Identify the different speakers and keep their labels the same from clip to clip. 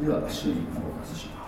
Speaker 1: では主にフォーカスします。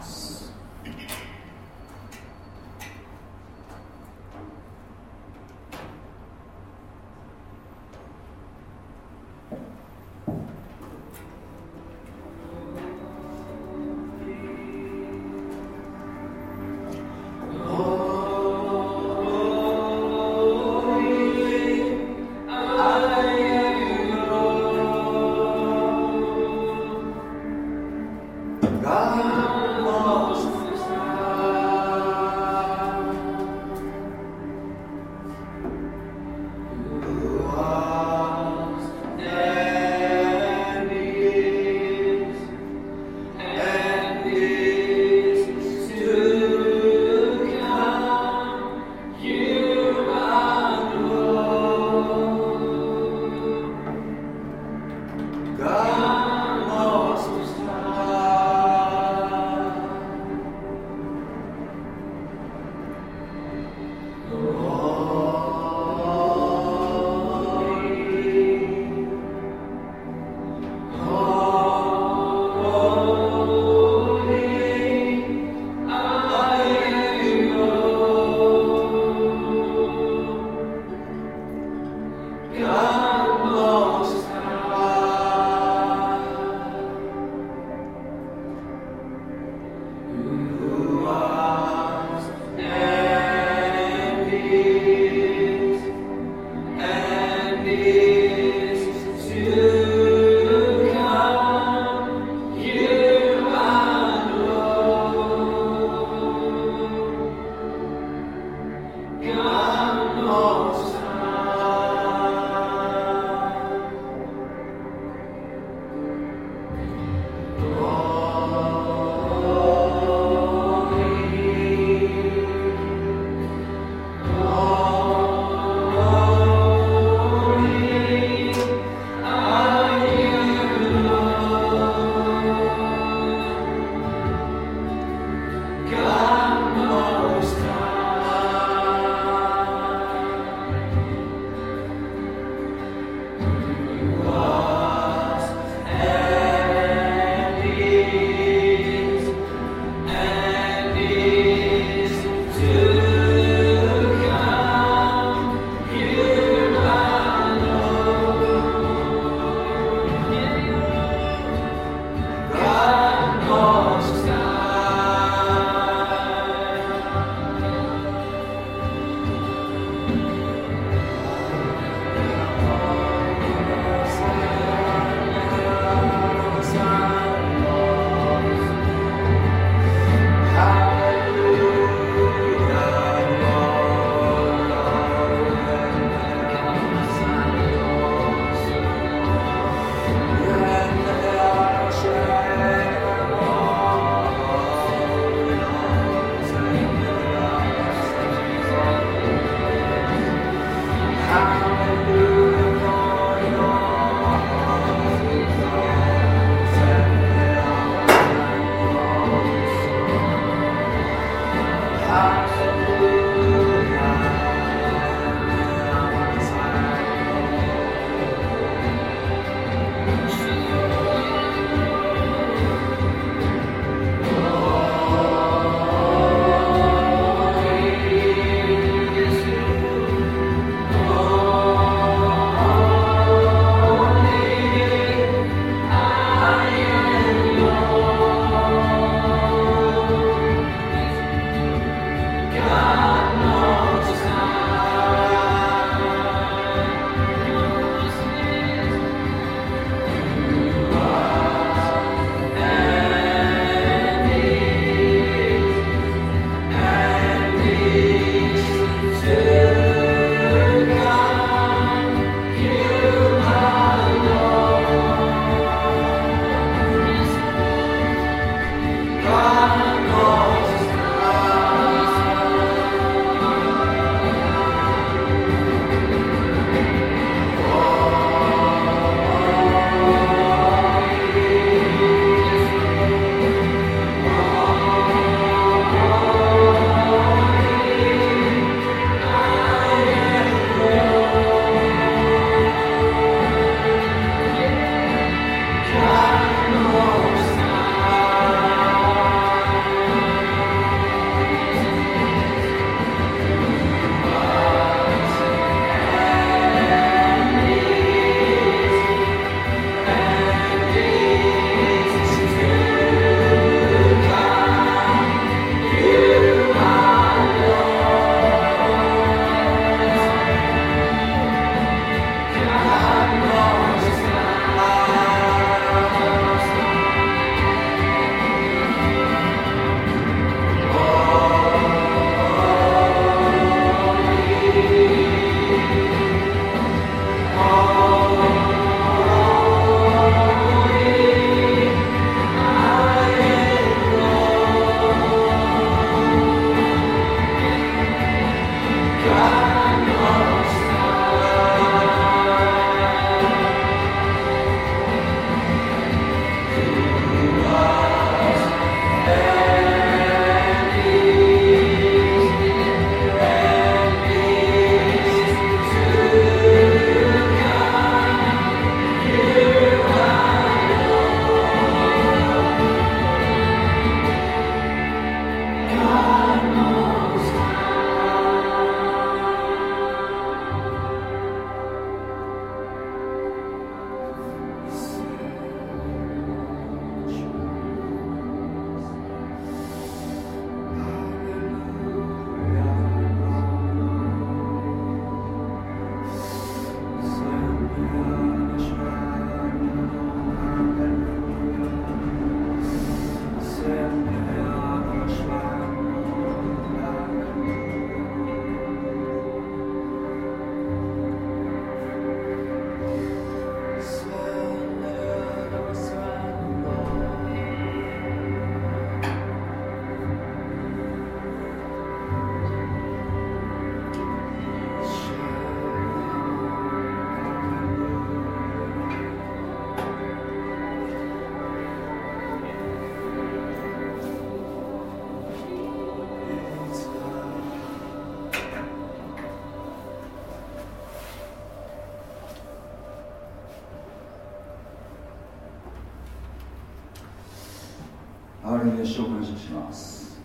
Speaker 1: あれで紹介します。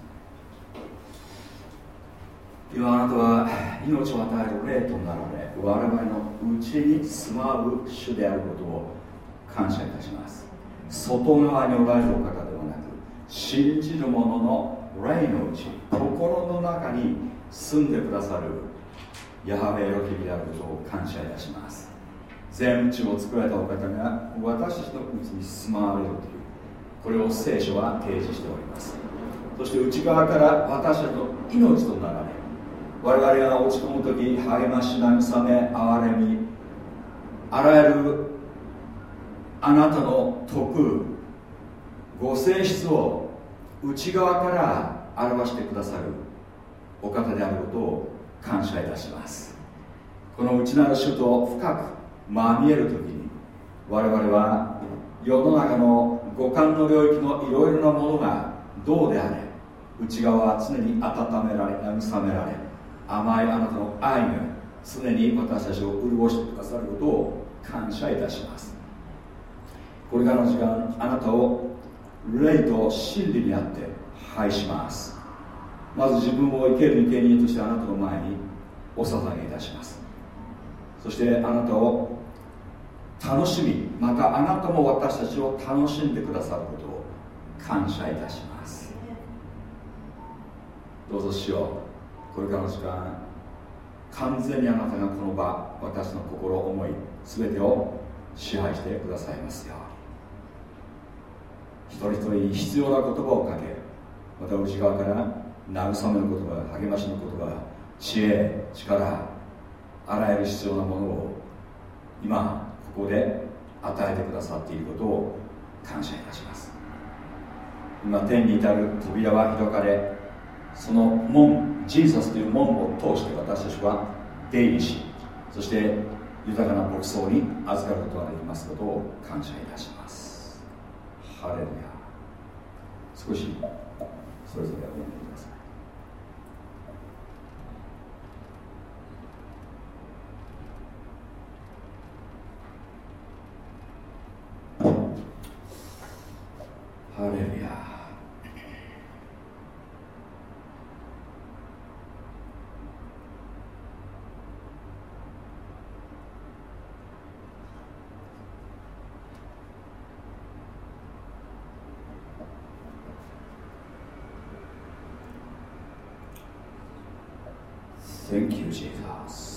Speaker 1: 今あなたは命を与える霊となられ我々のうちに住まう主であることを感謝いたします。外側におられるお方ではなく信じる者の霊のうち心の中に住んでくださるヤハウェエロヒビであることを感謝いたします。全地を作られたお方が私たちのうちに住まわれるというこれを聖書は提示しております。そして内側から私たちの命となられ我々が落ち込む時励まし慰め憐れみあらゆるあなたの徳ご性質を内側から表してくださるお方であることを感謝いたします。この内なる主と深くまみえる時に我々は世の中の五感の領域のいろいろなものがどうであれ内側は常に温められ慰められ甘いあなたの愛が常に私たちを潤してくださることを感謝いたします。これからの時間あなたを霊と真理にあって拝します。まず自分を生ける生贄としてあなたの前にお捧げいたします。そしてあなたを楽しみ。またあなたも私たちを楽しんでくださることを感謝いたします。どうぞしよう。これからの時間。完全にあなたがこの場私の心思い全てを支配してくださいますように。一人一人に必要な言葉をかけまた内側から慰めの言葉励ましの言葉知恵力あらゆる必要なものを今ここで与えてくださっていることを感謝いたします。今天に至る扉は開かれその門ジーサスという門を通して私たちは出入りしそして豊かな牧草に預かることができますことを感謝いたします。ハレルヤ。少しそれぞれおハレルヤセンキュージーザース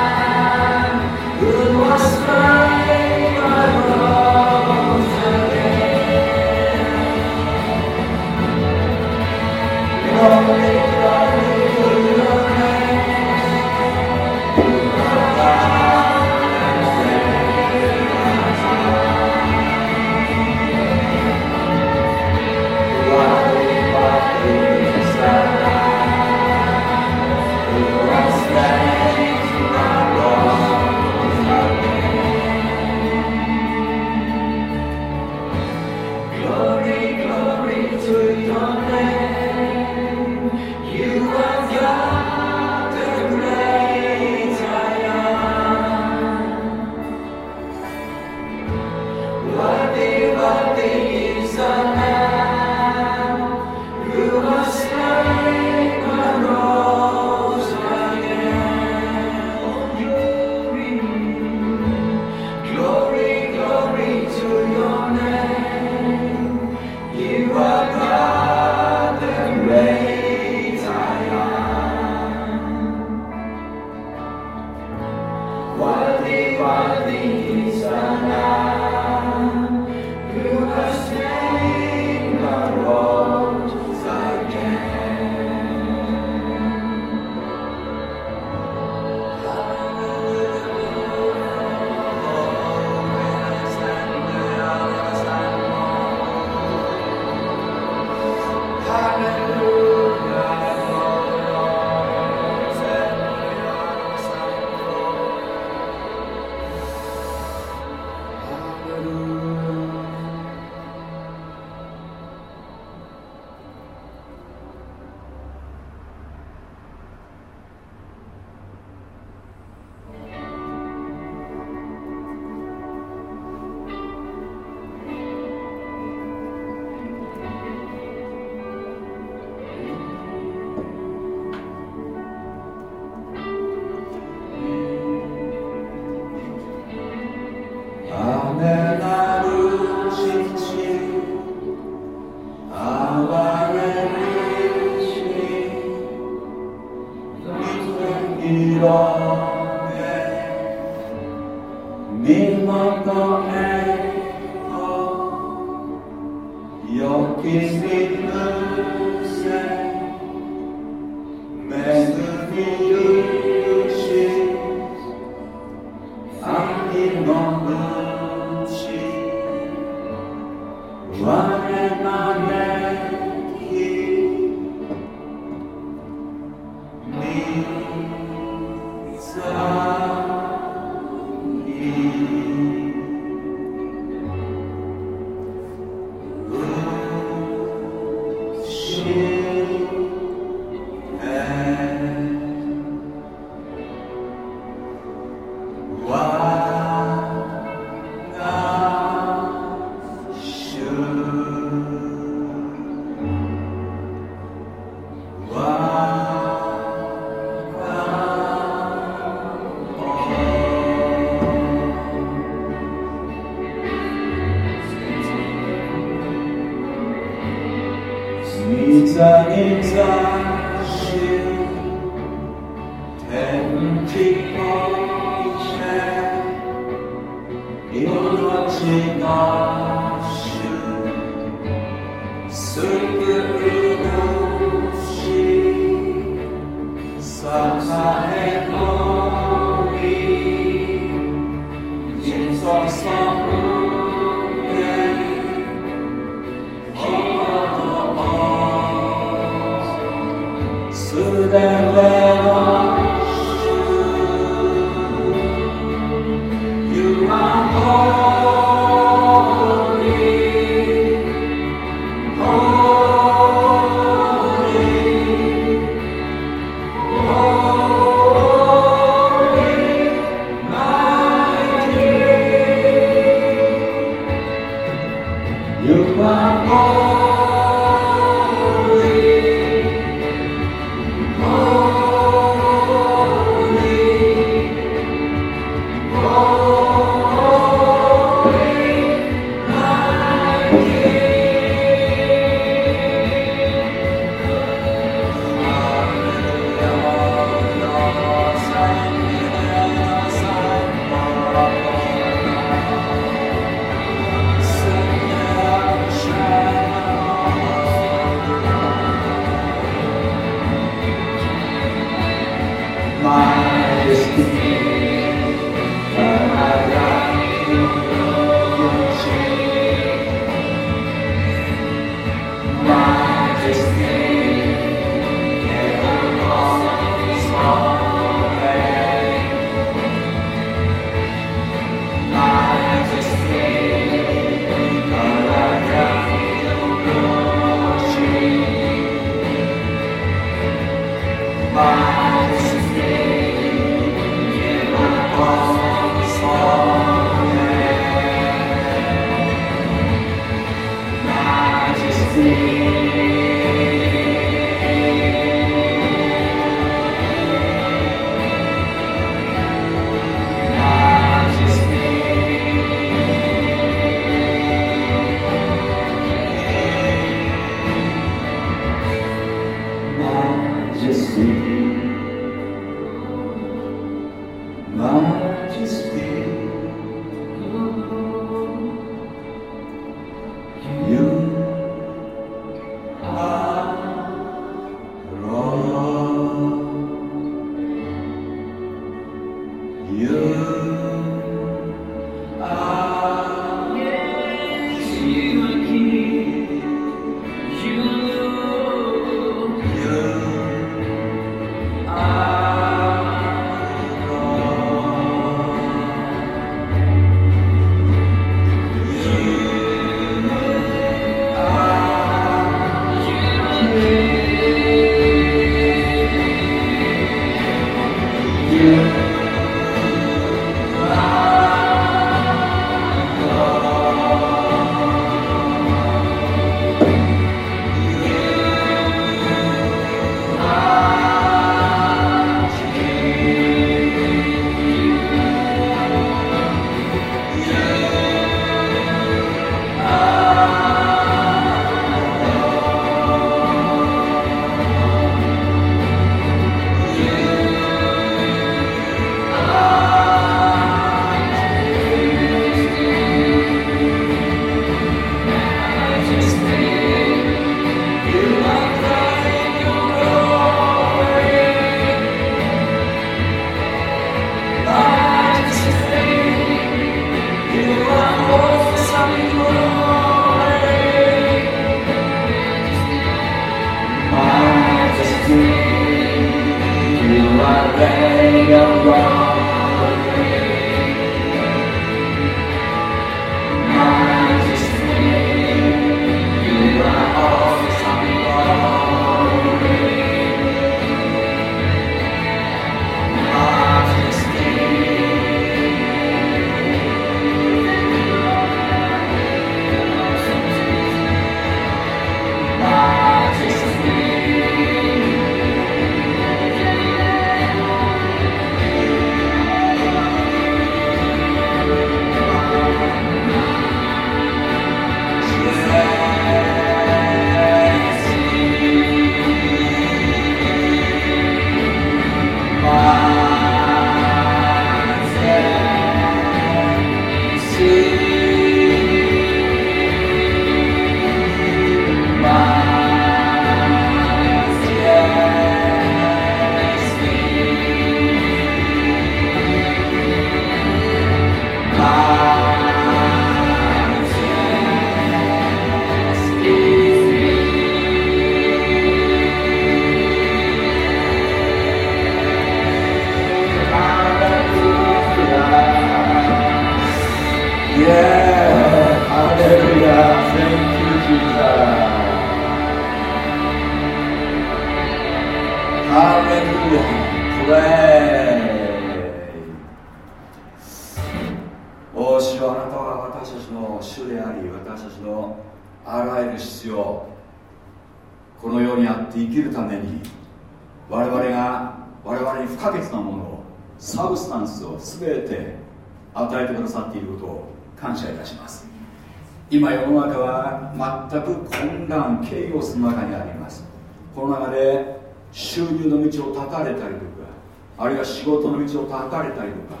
Speaker 1: 事の道を断たれたりとか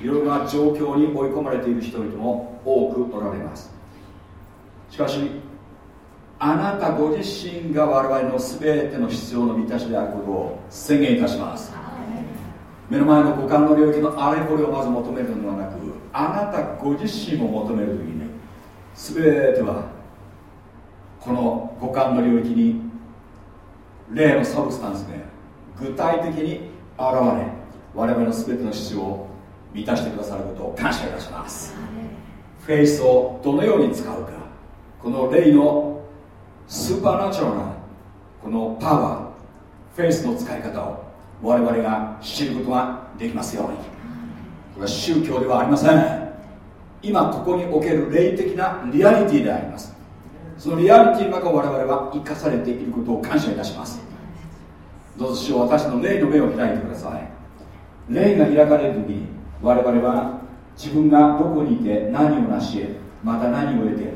Speaker 1: いろいろな状況に追い込まれている人々も多くおられます。しかしあなたご自身が我々の全ての必要の満たしであることを宣言いたします。目の前の五感の領域のあれこれをまず求めるのではなくあなたご自身を求める時に全てはこの五感の領域に例のサブスタンスで具体的に現れ我々の全ての必要を満たしてくださることを感謝いたします。フェイスをどのように使うかこの霊の supernatural なこのパワーフェイスの使い方を我々が知ることができますように。これは宗教ではありません。今ここにおける霊的なリアリティであります。そのリアリティの中を我々は生かされていることを感謝いたします。どうぞ私の霊の目を開いてください霊が開かれる時に我々は自分がどこにいて何を成し得また何を得て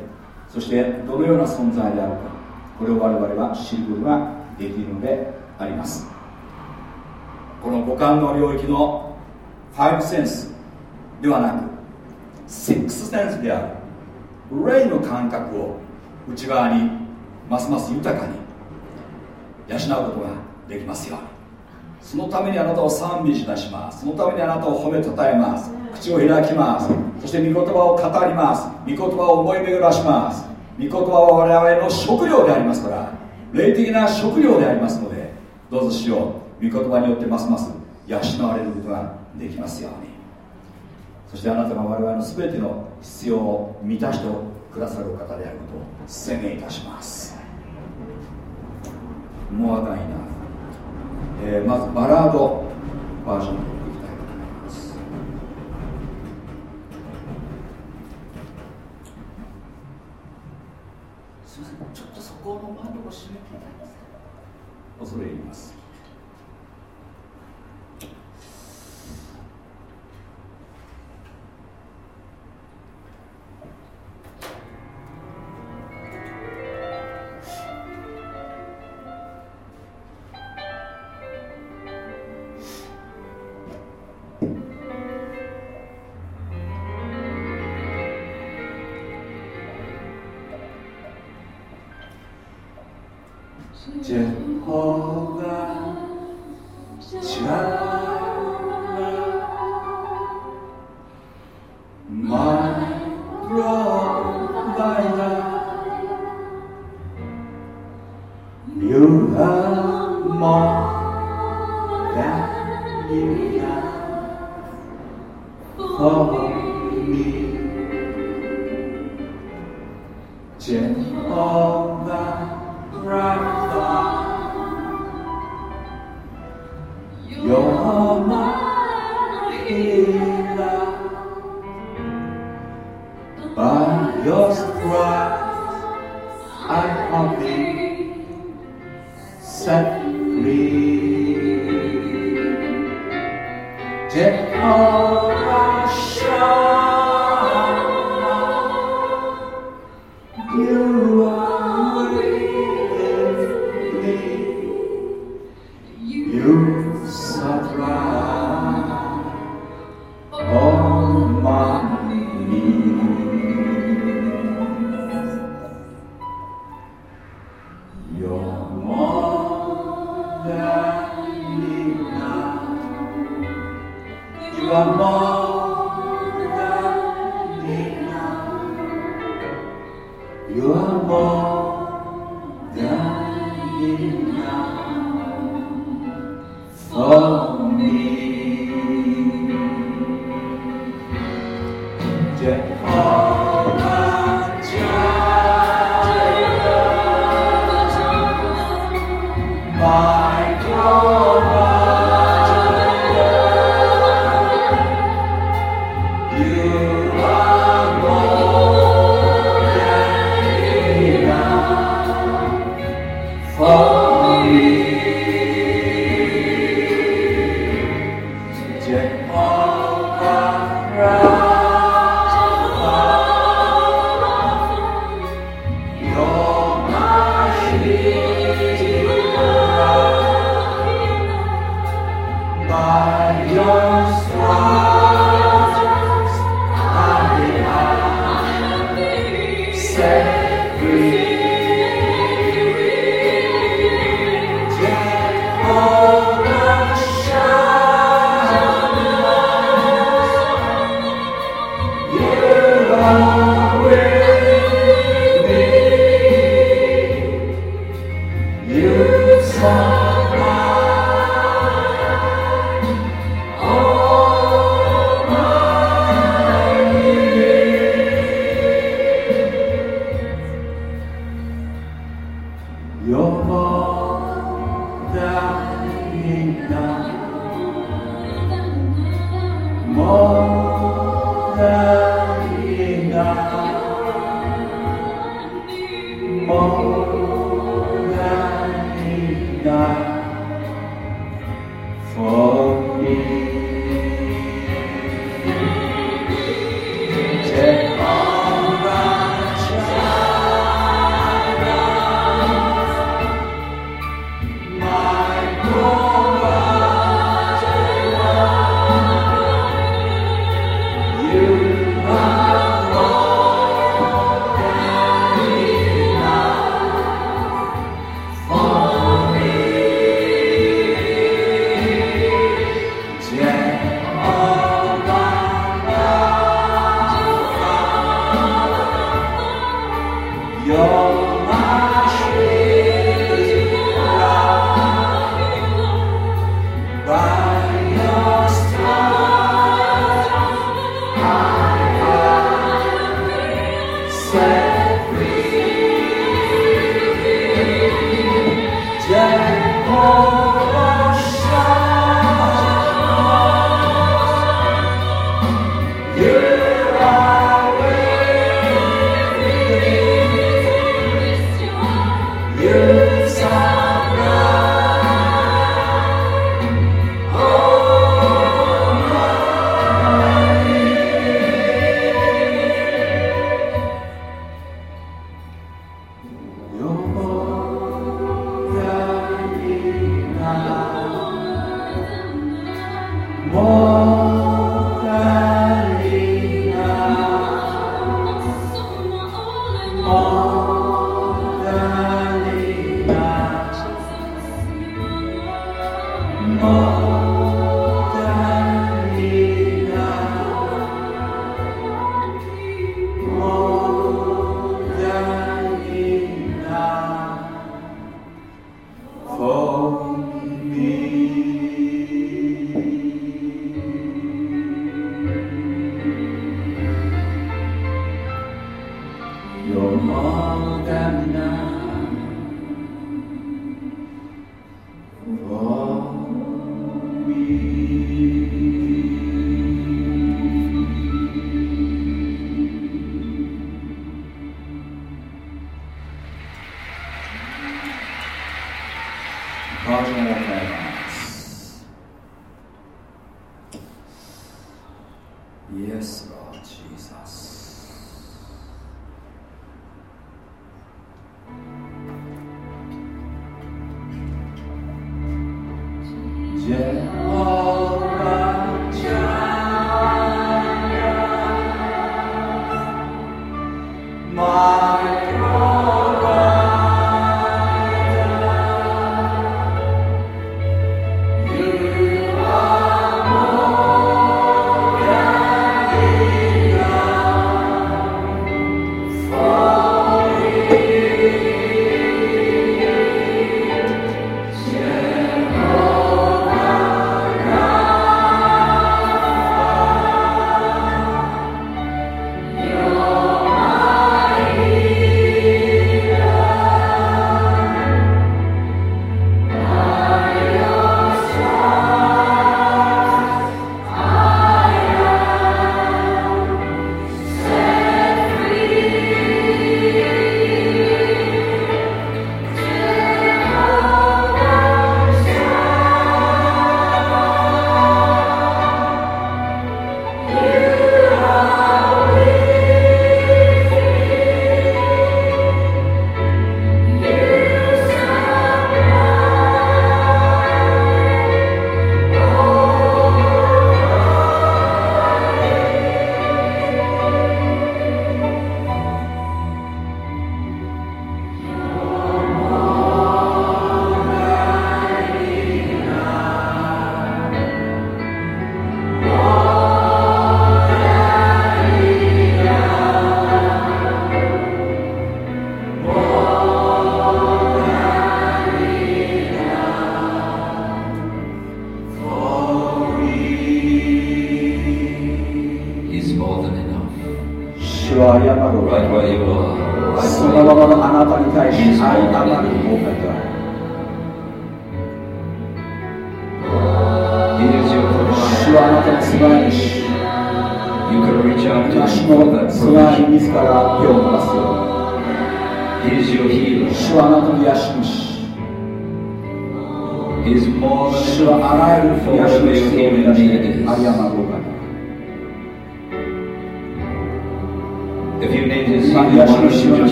Speaker 1: そしてどのような存在であるかこれを我々は知ることができるのであります。この五感の領域のファイブセンスではなくセックスセンスである霊の感覚を内側にますます豊かに養うことができますように。そのためにあなたを賛美し出します。そのためにあなたを褒めたたえます。口を開きます。そして御言葉を語ります。御言葉を思い巡らします。御言葉は我々の食料でありますから霊的な食料でありますのでどうぞしよう御言葉によってますます養われることができますように。そしてあなたが我々の全ての必要を満たしてくださる方であることを宣言いたします。モアダイナー、えー、まずバラードバージョンでいきたいと思います。みませんちょっとそこを閉めていただけますか？恐れ入ります。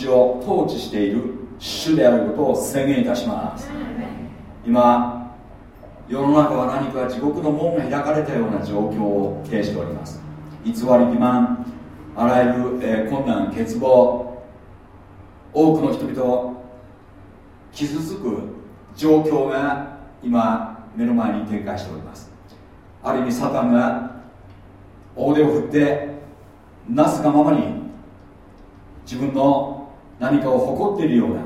Speaker 1: 地を統治している主であることを宣言いたします。今世の中は何か地獄の門が開かれたような状況を呈しております。偽り欺瞞あらゆる、え、困難欠乏多くの人々傷つく状況が今目の前に展開しております。ある意味サタンが大手を振ってなすがままに自分の何かを誇っているような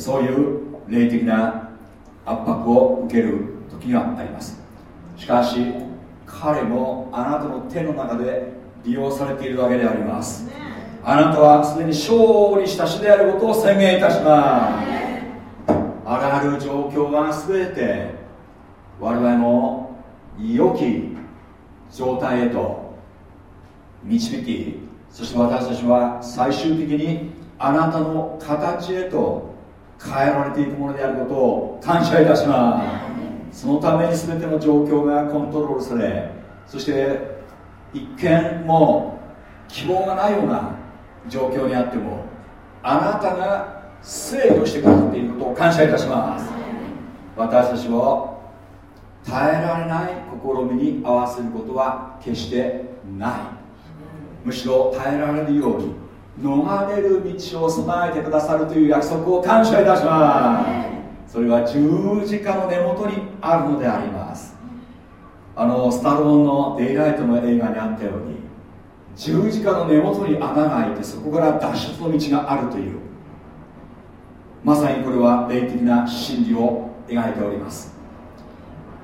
Speaker 1: そういう霊的な圧迫を受ける時があります。しかし彼もあなたの手の中で利用されているわけであります。あなたはすでに勝利した主であることを宣言いたします。あらゆる状況が全て我々の良き状態へと導きそして私たちは最終的にあなたの形へと変えられていくものであることを感謝いたします。そのために全ての状況がコントロールされそして一見もう希望がないような状況にあってもあなたが制御してくださっていることを感謝いたします。私たちを耐えられない試みに合わせることは決してない。むしろ耐えられるように逃れる道を備えてくださるという約束を感謝いたします。それは十字架の根元にあるのであります。あのスタローンのデイライトの映画にあったように十字架の根元に穴が開いてそこから脱出の道があるというまさにこれは霊的な真理を描いております。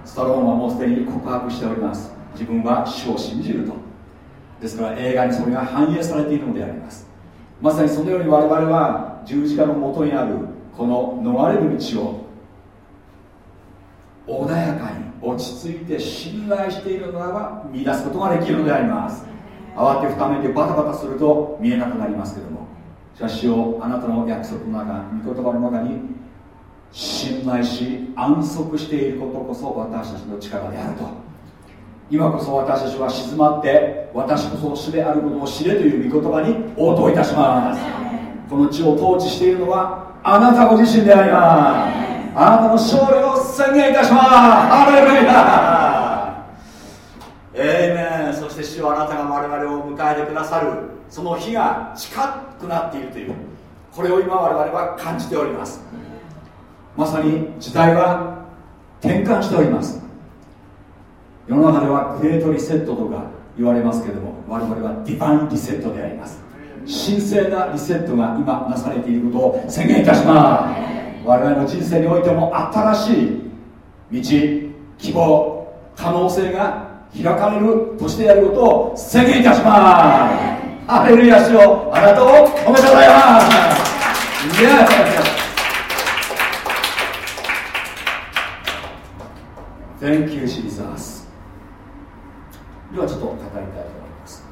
Speaker 1: スタローンはもうすでに告白しております。自分は主を信じると。ですから映画にそれが反映されているのであります。まさにそのように我々は十字架のもとにあるこの逃れる道を穏やかに落ち着いて信頼しているならば見出すことができるのであります。慌てふためてバタバタすると見えなくなりますけども。しかしをあなたの約束の中御言葉の中に信頼し安息していることこそ私たちの力であると。今こそ私たちは静まって私こそ主であることを知れという御言葉に応答いたします。この地を統治しているのはあなたご自身であります。あなたの勝利を宣言いたします。ハレルヤ。エイメンそして主はあなたが我々を迎えてくださる。その日が近くなっているというこれを今我々は感じております。まさに時代は転換しております世の中ではグレートリセットとか言われますけれども我々はディバインリセットであります。神聖なリセットが今なされていることを宣言いたします。我々の人生においても新しい道希望可能性が開かれる年であることを宣言いたします。ハレルヤ主よあなたをおめでとうございます。イエス Thank you, Jesus. ではちょっと語りたいと思います。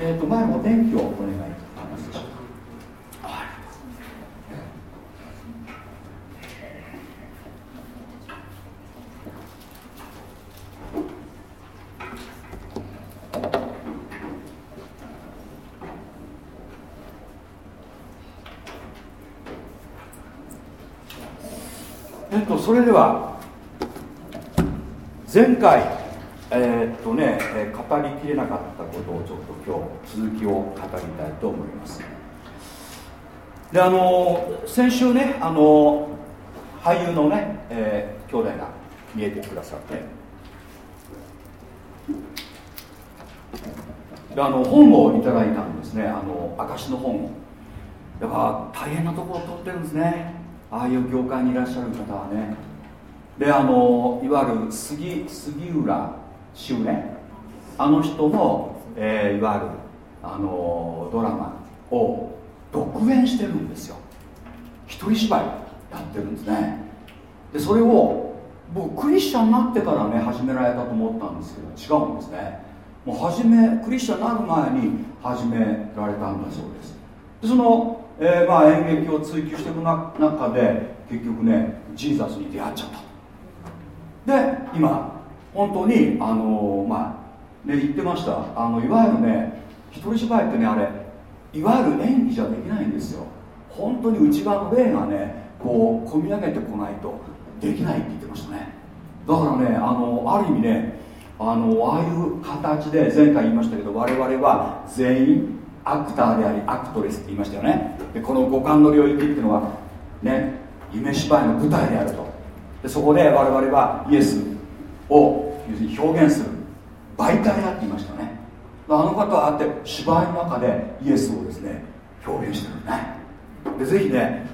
Speaker 1: えーと、前も電気をお願いますでしょうか。えっと、それでは前回えー、っとね、語りきれなかったことをちょっと今日続きを語りたいと思います。であの先週ねあの俳優のね、えー、兄弟が見えてくださって。であの本をいただいたんですね。あの証の本。をやっぱ大変なところを取ってるんですね。ああいう業界にいらっしゃる方はね。であのいわゆる杉杉浦周年。あの人の、えー、いわゆるあのドラマを独演してるんですよ。一人芝居やってるんですね。でそれを僕クリスチャンになってからね始められたと思ったんですけど違うんですね。もう初めクリスチャンになる前に始められたんだそうです。でその、えーまあ、演劇を追求していく中で結局ねジーザスに出会っちゃったで今本当にあのまあね言ってました。あのいわゆるね一人芝居ってねあれいわゆる演技じゃできないんですよ。本当に内側の霊がねこう込み上げてこないとできないって言ってましたね。だからねあのある意味ねあのああいう形で前回言いましたけど我々は全員アクターでありアクトレスって言いましたよね。でこの五感の領域っていうのはね夢芝居の舞台であると。でそこで我々はイエスを要するに表現する媒体だって言いましたよね。あの方はあって芝居の中でイエスをですね表現してるね。でぜひね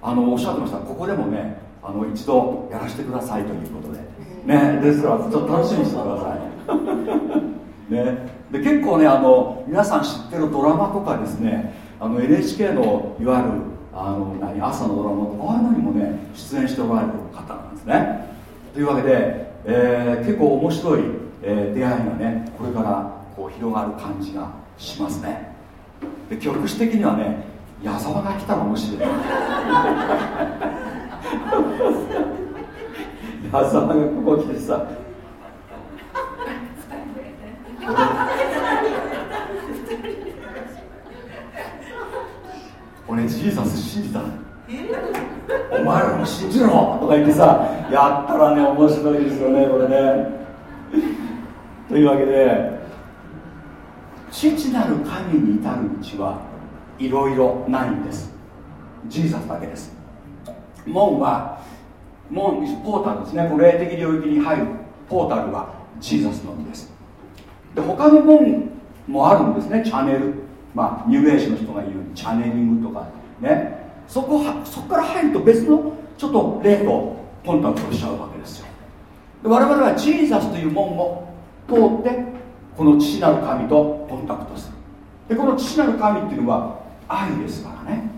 Speaker 1: あのおっしゃってました。ここでもねあの一度やらせてくださいということで。ねですからちょっと楽しみにしてください。ね。で結構ねあの皆さん知ってるドラマとかですねあの NHK のいわゆるあの何朝のドラマとかああいうのにもね出演しておられる方なんですね。というわけで、えー、結構面白い、えー、出会いがねこれからこう広がる感じがしますね。で局地的にはね矢沢が来たら面白い。矢沢がここ来てさ 俺ジーザス信じたお前らも信じろ！とか言ってさやったらね面白いですよねこれね。というわけで父なる神に至る道はいろいろないんです。ジーザスだけです。門は門ポータルですね。この霊的領域に入るポータルはジーザスのみです。で他の門もあるんですね。チャネル。まあニューエイジの人が言うチャネリングとかね。そこはそこから入ると別のちょっと霊とコンタクトしちゃうわけですよ。で我々はジーザスという門を通ってこの父なる神とコンタクトする。でこの父なる神っていうのは愛ですからね。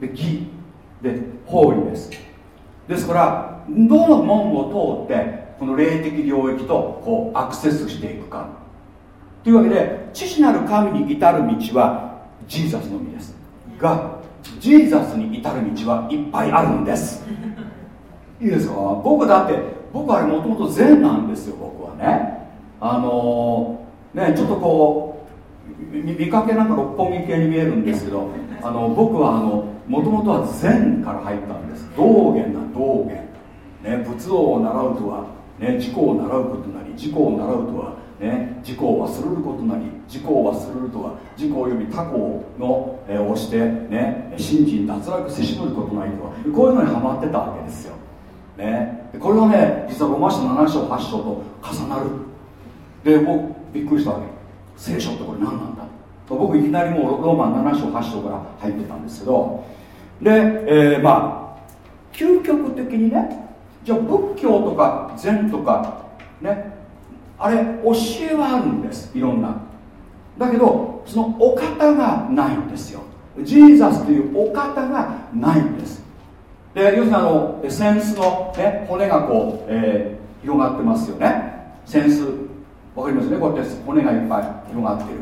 Speaker 1: で義。で法理です。ですからどの門を通ってこの霊的領域とこうアクセスしていくか。というわけで父なる神に至る道はジーザスのみです。がジーザスに至る道はいっぱいあるんです。いいですか？僕だって僕あれもともと善なんですよ僕はね。あのー、ねちょっとこう見かけなんか六本木系に見えるんですけどあの僕はあのもともとは善から入ったんです。道元な道元、ね、仏道を習うとは、ね、自己を習うことなり自己を習うとは、ね、自己を忘れることなり自己を忘れるとは自己を読み他己の、えをして、ね、信心脱落せしむることなりとはこういうのにハマってたわけですよ、ね、これはね実はロマ書7章8章と重なる。でもうびっくりしたわけ。聖書ってこれ何なんだ？僕いきなりもうローマン7章8章から入ってたんですけど。で、えー、まあ究極的にねじゃあ仏教とか禅とかねあれ教えはあるんですいろんな。だけどそのお方がないんですよ。ジーザスというお方がないんです。で要するにあのセンスの、ね、骨がこう、えー、広がってますよね。センスわかりますね？こうやって骨がいっぱい広がってる。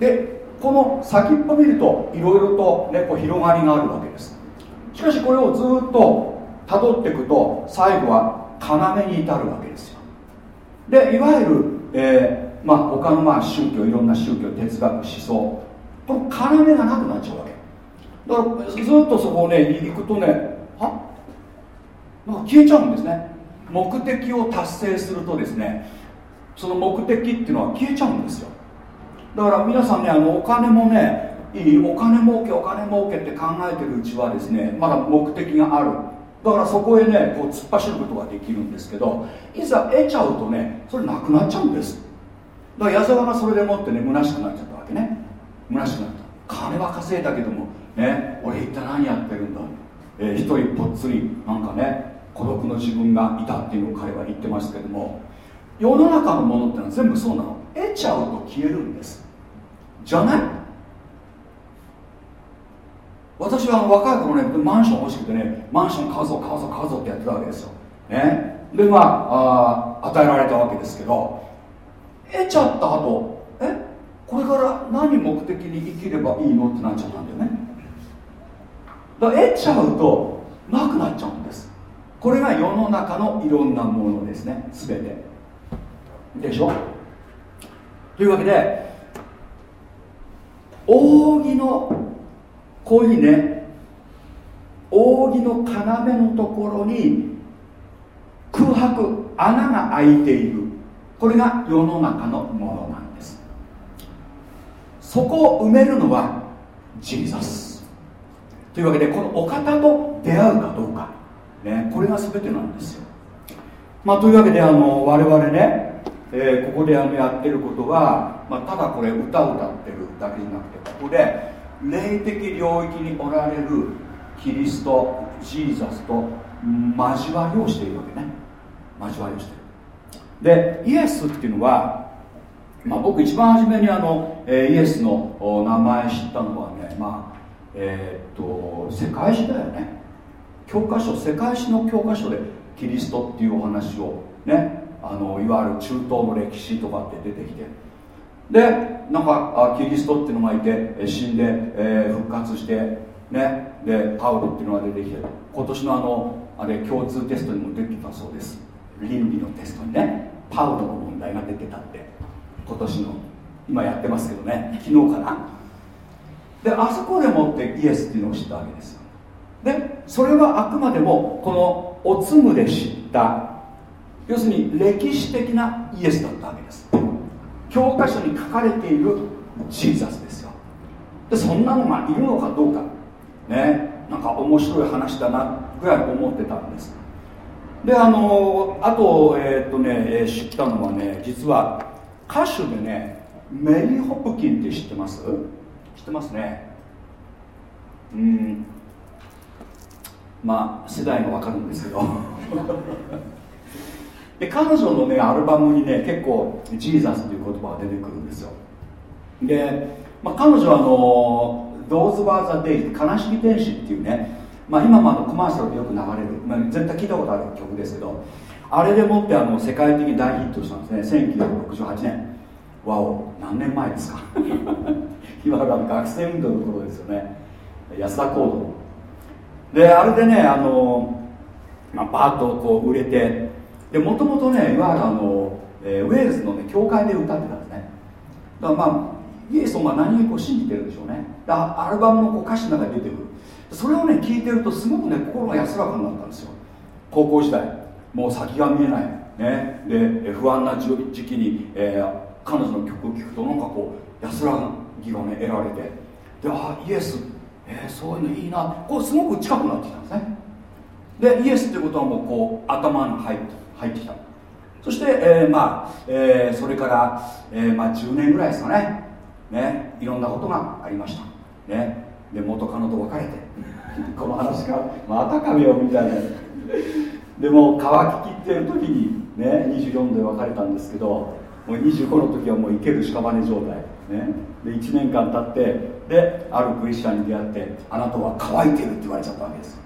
Speaker 1: でこの先っぽ見るといろいろと、ね、こう広がりがあるわけです。しかしこれをずっとたどっていくと最後は要に至るわけですよ。でいわゆる、えー、まあ他のまあ宗教いろんな宗教哲学思想この要がなくなっちゃうわけだからずっとそこをね行くとねはなんか消えちゃうんですね目的を達成するとですねその目的っていうのは消えちゃうんですよだから皆さんねあのお金もねいいお金儲けお金儲けって考えてるうちはですねまだ目的があるだからそこへねこう突っ走ることができるんですけどいざ得ちゃうとねそれなくなっちゃうんです。だから矢沢がそれでもってね虚しくなっちゃったわけね。虚しくなった。金は稼いだけどもね俺一体何やってるんだ、えー、一人ぽっつりなんかね孤独の自分がいたっていうのを彼は言ってますけども世の中のものってのは全部そうなの。得ちゃうと消えるんです。じゃない？私は若い頃ねマンション欲しくてねマンション買うぞ買うぞ買うぞってやってたわけですよ、ね、でまああ与えられたわけですけど得ちゃった後えこれから何目的に生きればいいのってなっちゃったんだよね。だから得ちゃうとなくなっちゃうんです。これが世の中のいろんなものですね。全て。でしょ？というわけで扇のこういうふうにね扇の要のところに空白穴が開いている。これが世の中のものなんです。そこを埋めるのはジーザス。というわけでこのお方と出会うかどうか、ね、これが全てなんですよ。まあというわけであの我々ね、えー、ここであのやってることは、まあ、ただこれ歌を歌ってるだけじゃなくてここで霊的領域におられるキリストジーザスと交わりをしているわけね。交わりをしている。でイエスっていうのは、まあ、僕一番初めにあの、え、イエスの名前知ったのはねまあえー、っと世界史だよね。教科書世界史の教科書でキリストっていうお話をねあのいわゆる中東の歴史とかって出てきてでなんかキリストっていうのがいて死んで、えー、復活してねでパウロっていうのが出てきて今年のあのあれ共通テストにも出てたそうです。倫理のテストにねパウロの問題が出てたって今年の今やってますけどね昨日かな。であそこでもってイエスっていうのを知ったわけですでそれはあくまでもこのおつむで知った要するに歴史的なイエスだったわけです。教科書に書かれているジーザスですよ。でそんなのがいるのかどうか。ね。なんか面白い話だなぐらい思ってたんです。であのあとえっ、とね知ったのはね実は歌手でねメリー・ホプキンって知ってます？知ってますね。うん。まあ世代が分かるんですけど。で彼女のねアルバムにね結構ジーザスという言葉が出てくるんですよ。で、まあ、彼女はあの「ドーズ・バー・ザ・デイ」悲しみ天使っていうね、まあ、今もあのコマーシャルでよく流れる、まあ、絶対聞いたことある曲ですけどあれでもってあの世界的に大ヒットしたんですね。1968年。わお何年前ですか。今から学生運動の頃ですよね。安田講堂。であれでねあの、まあ、バーッとこう売れてでもともとねいわゆるあの、えー、ウェールズのね教会で歌ってたんですね。だからまあイエスをまあ何にこう信じてるんでしょうね。だアルバムのこう歌詞の中に出てくる。それをね聞いてるとすごくね心が安らかになったんですよ。高校時代もう先が見えない。ね。で不安な時期に、えー、彼女の曲を聴くとなんかこう安らぎがね得られて。であイエス、えー、そういうのいいな。こうすごく近くなってきたんですね。でイエスってことはもうこう頭に入って。入ってきた。そして、えー、まあ、えー、それから、えー、まあ、10年ぐらいですかね。ねいろんなことがありました。ね。で元カノと別れて。この話がまたかめよみたいな。でも乾ききってる時にね24で別れたんですけどもう25の時はもう生ける屍状態。ね。で1年間経ってであるクリスチャンに出会ってあなたは乾いてるって言われちゃったわけです。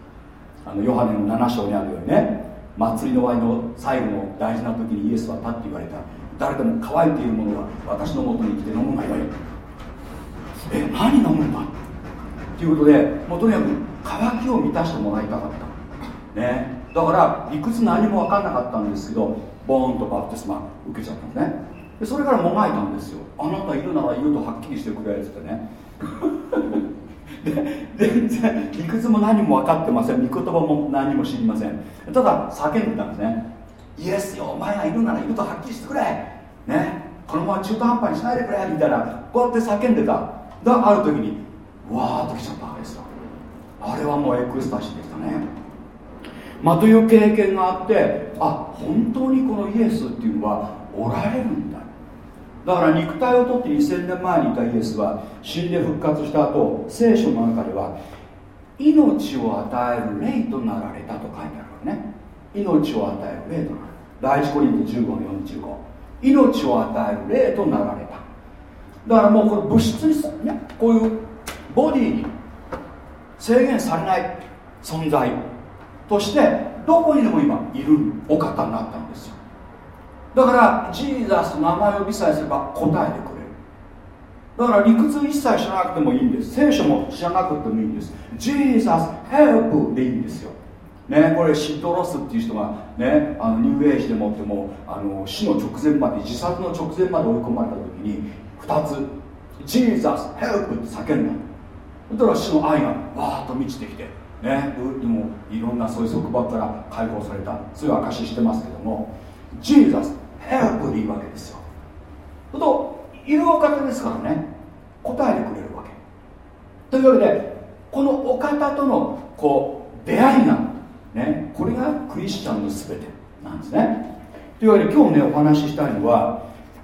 Speaker 1: あのヨハネの7章にあるようにね。祭りの終わりの最後の大事な時にイエスは立って言われた。誰でも乾いているものは私のもとに来て飲むがよい。え何飲むんだ？ということでもうとにかく渇きを満たしてもらいたかった。ね。だから理屈何も分かんなかったんですけどボーンとバプテスマ受けちゃったんですね。でそれからもがいたんですよ。あなたいるならいるとはっきりしてくれっつってね。で全然理屈も何も分かってません。御言葉も何も知りません。ただ叫んでたんですね。イエスよお前がいるならいるとはっきりしてくれ。ね。このまま中途半端にしないでくれ。みたいな。こうやって叫んでた。だある時にわーっと来ちゃったわけですよ。あれはもうエクスタシーでしたね。まあという経験があってあ本当にこのイエスっていうのはおられるんだ。だから肉体をとって2000年前にいたイエスは死んで復活した後聖書の中では命を与える霊となられたと書いてあるわけね。命を与える霊となる。第一コリント15の45命を与える霊となられた。だからもうこれ物質にねこういうボディに制限されない存在としてどこにでも今いるお方になったんですよ。だから Jesus の名前を呼びさえすれば答えてくれる。だから理屈一切知らなくてもいいんです。聖書も知らなくてもいいんです。 Jesus help でいいんですよ。ね、これ Sid Roth っていう人が、ね、あのニューエイジでもってもあの死の直前まで自殺の直前まで追い込まれた時に2つ「Jesus help」って叫んだそしたら死の愛がわーっと満ちてきてねでもいろんなそういう束縛から解放された。そういう証ししてますけどもJesus help でいいわけですよ。といるお方ですからね。答えてくれるわけ。というわけでこのお方とのこう出会いがね、これがクリスチャンの全てなんですね。というわけで今日ねお話ししたいのは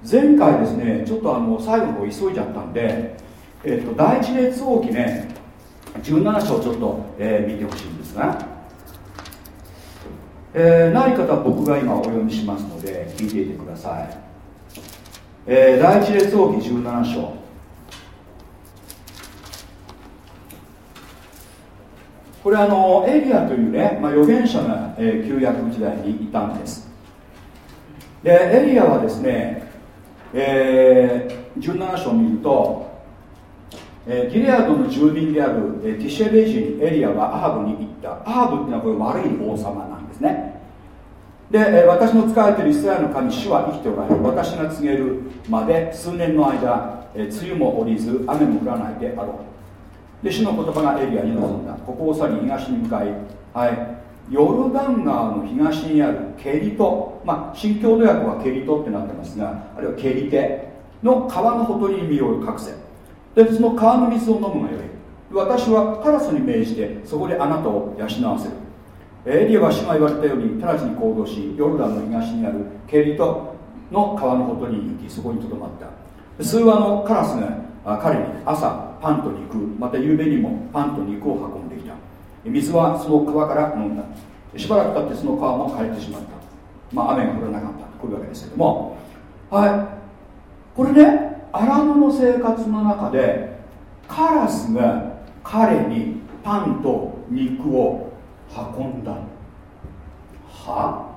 Speaker 1: 前回ですねちょっとあの最後の方急いじゃったんで、えっと、第一列王記ね17章ちょっと、えー、見てほしいんですが、えー、ない方は僕が今お読みしますので聞いていてください、えー、第一列王記17章。これあのエリアというね、まあ、預言者が、えー、旧約時代にいたんです。でエリアはですね、えー、17章を見ると、えー、ギレアドの住民である、えー、ティシェレ人エリアはアハブに行った。アハブっていうのはこれ悪い王様ですね。で、私の使われているイスラエルの神主は生きておられる私が告げるまで数年の間、梅雨も降りず雨も降らないであろう。で主の言葉がエリアに臨んだ。ここを去り東に向かい、はい、ヨルダン川の東にあるケリト、まあ、新共同訳はケリトってなってますがあるいはケリテ。の川のほとりに身を隠せでその川の水を飲むがよい。私はカラスに命じてそこであなたを養わせる。エリアは主が言われたように直ちに行動しヨルダンの東にあるケリトの川のほとに行きそこにとどまった。数羽のカラスが彼に朝パンと肉また夕べにもパンと肉を運んできた。水はその川から飲んだ。しばらく経ってその川も枯れてしまった。まあ雨が降らなかった。こういうわけですけども。はい。これね荒野の生活の中でカラスが彼にパンと肉を運んだ。は？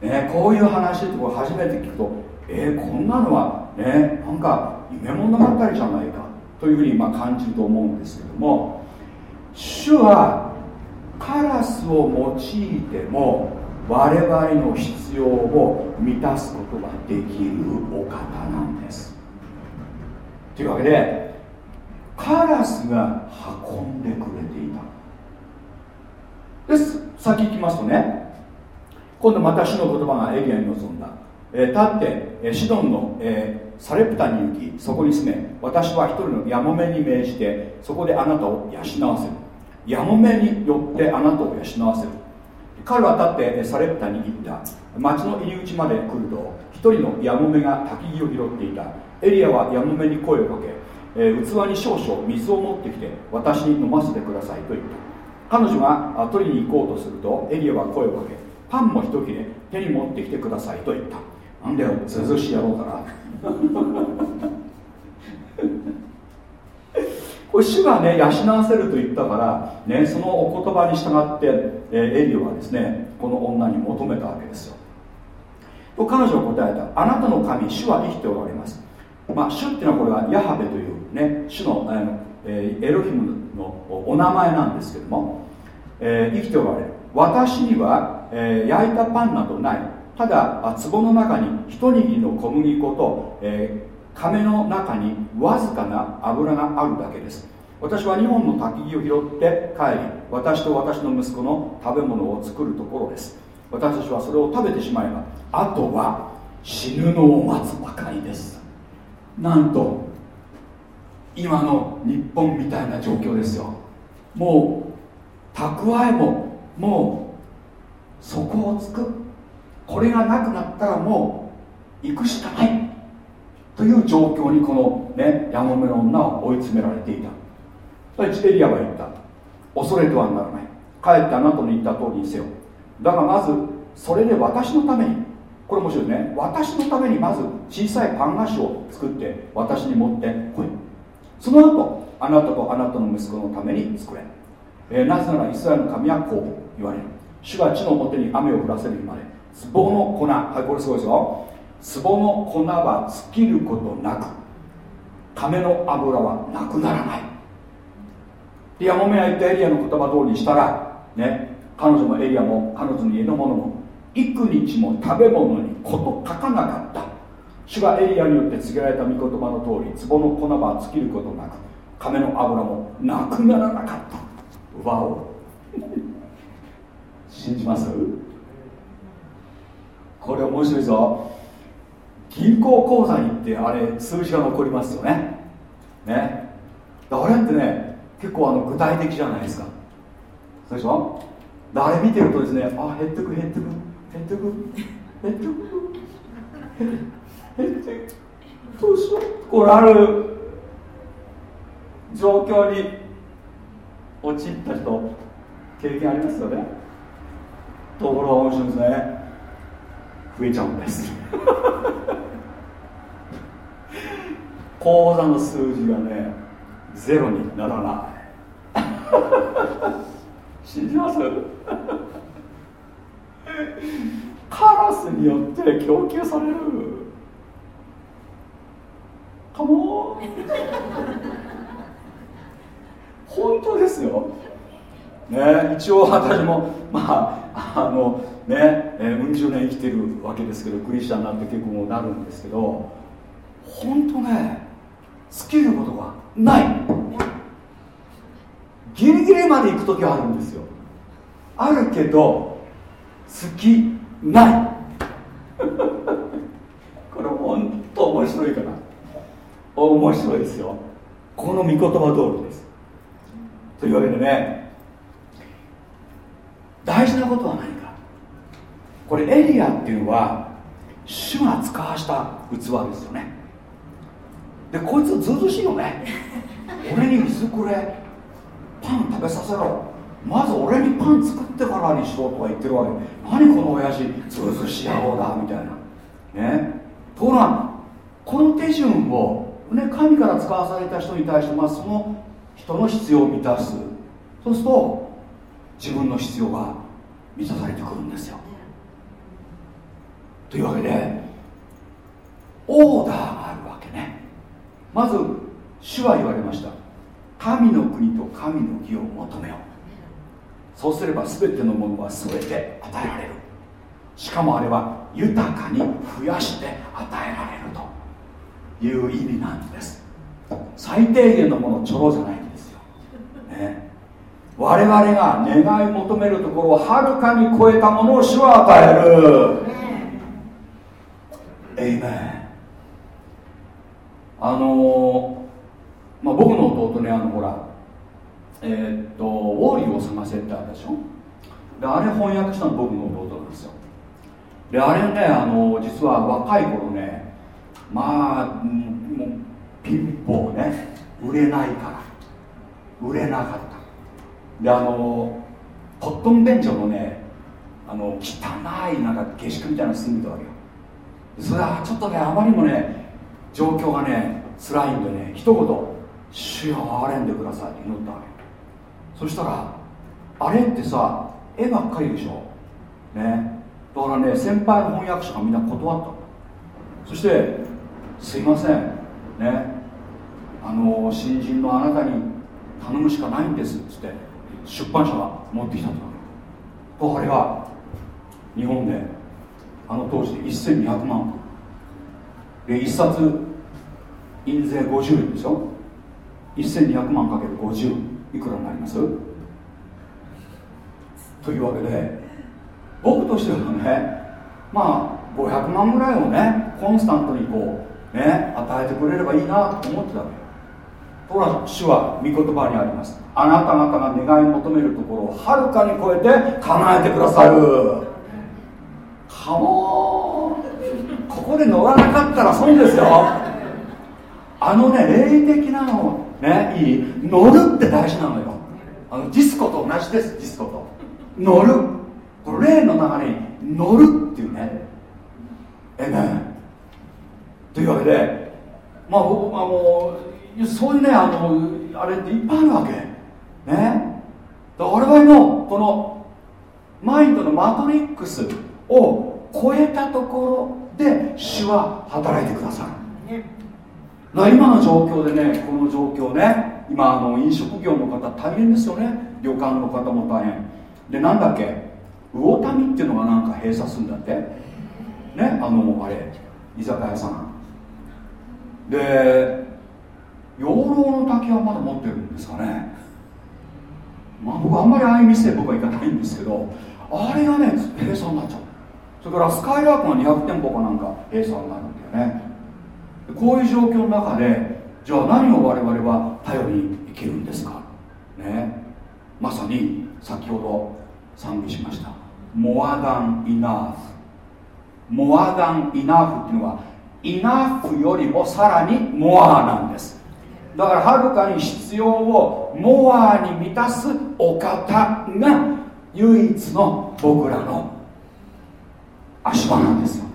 Speaker 1: ね、こういう話ってこれ初めて聞くとえー、こんなのはねなんか夢物語じゃないかというふうにま感じると思うんですけども主はカラスを用いても我々の必要を満たすことができるお方なんです。というわけでカラスが運んでくれていた。です先行きますとね今度また主の言葉がエリアに臨んだ。えー、立って、え、シドンの、えー、サレプタに行きそこに住め。私は一人のやもめに命じてそこであなたを養わせる。やもめによってあなたを養わせる。彼は立ってサレプタに行った。町の入り口まで来ると一人のやもめが焚き木を拾っていた。エリアはやもめに声をかけ、えー、器に少々水を持ってきて私に飲ませてくださいと言った。彼女が取りに行こうとするとエリアは声をかけパンも一切れ手に持ってきてくださいと言った。なんだよずずしやろうかな。これ主がね養わせると言ったから、ね、そのお言葉に従って、え、エリオはですねこの女に求めたわけですよ。と彼女は答えた。あなたの神主は生きておられます。まあ主っていうのはこれはヤハベというね主のあの、えー、エロヒムのお名前なんですけども、えー、生きておられる。私には、えー、焼いたパンなどない。ただ壺の中に一握りの小麦粉と、えー、亀の中にわずかな油があるだけです。私は2本の焚き木を拾って帰り私と私の息子の食べ物を作るところです。私たちはそれを食べてしまえばあとは死ぬのを待つばかりです。なんと今の日本みたいな状況ですよ。もう蓄えももう底をつく。これがなくなったらもう行くしかないという状況にこのねヤモメの女は追い詰められていた。エリアは言った。恐れてはならない。帰ってあなたの言った通りにせよ。だがまずそれで私のために。これ面白いね。私のためにまず小さいパン菓子を作って私に持ってこい。その後あなたとあなたの息子のために作れ、えーなぜならイスラエルの神はこう言われる。主が地の表に雨を降らせる日まで壺の粉はいこれすごいですよ。壺の粉は尽きることなく亀の油はなくならない。でヤモメが言ったエリアの言葉通りにしたらね彼女もエリアも彼女の家の者も幾日も食べ物にこと書かなかった。主がエリアによって告げられた御言葉の通り壺の粉は尽きることなく亀の油もなくならなかった。わお。信じます？これ面白いぞ。銀行口座に行ってあれ数字が残りますよね。ね。あれってね結構あの具体的じゃないですか。そうでしょ？あれ見てるとですねあ減ってく減ってく減ってく減ってく。どうしようこれある状況に陥った人経験ありますよねところが面白いですね増えちゃうんです口座の数字がねゼロにならない信じますカラスによって供給されるカモン本当ですよ。ね一応私もまああのね、え、うん十年生きてるわけですけどクリスチャンなって結構なるんですけど本当ね尽きることがない。ギリギリまで行く時はあるんですよ。あるけど尽きない。これ本当面白いから面白いですよ。この御言葉通りです。というわけでね大事なことは何か。これエリアっていうのは主が使わした器ですよね。でこいつずうずしいよね。俺に水くれ。パン食べさせろ。まず俺にパン作ってからにしろとか言ってるわけ。何この親父ずうずしやろうだみたいな。ね。ところがこの手順を、ね、神から使わされた人に対して、まあ、その人の必要を満たす。そうすると自分の必要が満たされてくるんですよ。というわけでオーダーがあるわけね。まず主は言われました。神の国と神の義を求めよう。そうすれば全てのものは全て与えられる。しかもあれは豊かに増やして与えられると。いう意味なんです。最低限のものちょろじゃないんですよ、ね、我々が願い求めるところをはるかに超えたものを主は与える。エイメンあのまあ、僕の弟ねあのほらえー、っとウォーリーを探せってあるでしょ？であれ翻訳したの僕の弟なんですよ。であれねあの実は若い頃ねまあもう貧乏ね。売れないから。売れなかった。であのコットン便所のねあの汚いなんか下宿みたいなの住んでたわけよ。それはちょっとねあまりにもね状況がね辛いんでね一言「主よ憐れんでください」って祈ったわけ。そしたらあれってさ絵ばっかりでしょ。ね。だからね先輩の翻訳者がみんな断ったそして「すいません。ね。あの新人のあなたに頼むしかないんです」っつって出版社が持ってきたんだと。あれが日本であの当時で1200万。で1冊印税50円でしょ。1200万かける50いくらになります？というわけで僕としてはねまあ500万ぐらいをねコンスタントにこうね与えてくれればいいなと思ってたわけところが主は御言葉にあります。あなた方が願い求めるところをはるかに超えて叶えてくださる。カモンここで乗らなかったら損ですよ。あのね霊的なのねいい。乗るって大事なのよ。あのディスコと同じですディスコと。乗る。この霊の中に乗るっていうね。えねというわけでまあ僕はもうそういうねあのあれっていっぱいあるわけ。ね。我々のこのマインドのマトリックスを超えたところで主は働いてくださる、ね、今の状況でねこの状況ね今あの飲食業の方大変ですよね。旅館の方も大変。でなんだっけ？魚民っていうのがなんか閉鎖するんだって。ね？あのあれ居酒屋さんで養老の滝はまだ持ってるんですかね。まあ僕あんまりああいう店僕は行かないんですけどあれがね閉鎖になっちゃう。それからスカイラークが200店舗かなんか閉鎖になるんだよね。こういう状況の中でじゃあ何を我々は頼りに生きるんですか。ね。まさに先ほど賛美しました。モアダンイナーフ。モアダンイナーフっていうのはイナフよりもさらにモアなんです。だからはるかに必要をモアに満たすお方が唯一の僕らの足場なんですよ。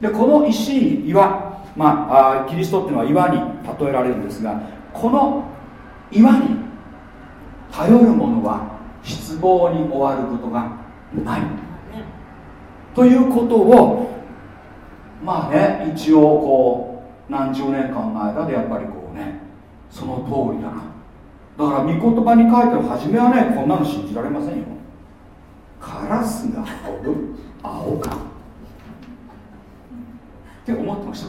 Speaker 1: でこの石に岩まあキリストっていうのは岩に例えられるんですがこの岩に頼るものは失望に終わることがない。ということをまあね一応こう何十年間の間でやっぱりこうねその通りだな。だから御言葉に書いてる初めはねこんなの信じられませんよ。カラスが飛ぶ青かって思ってました。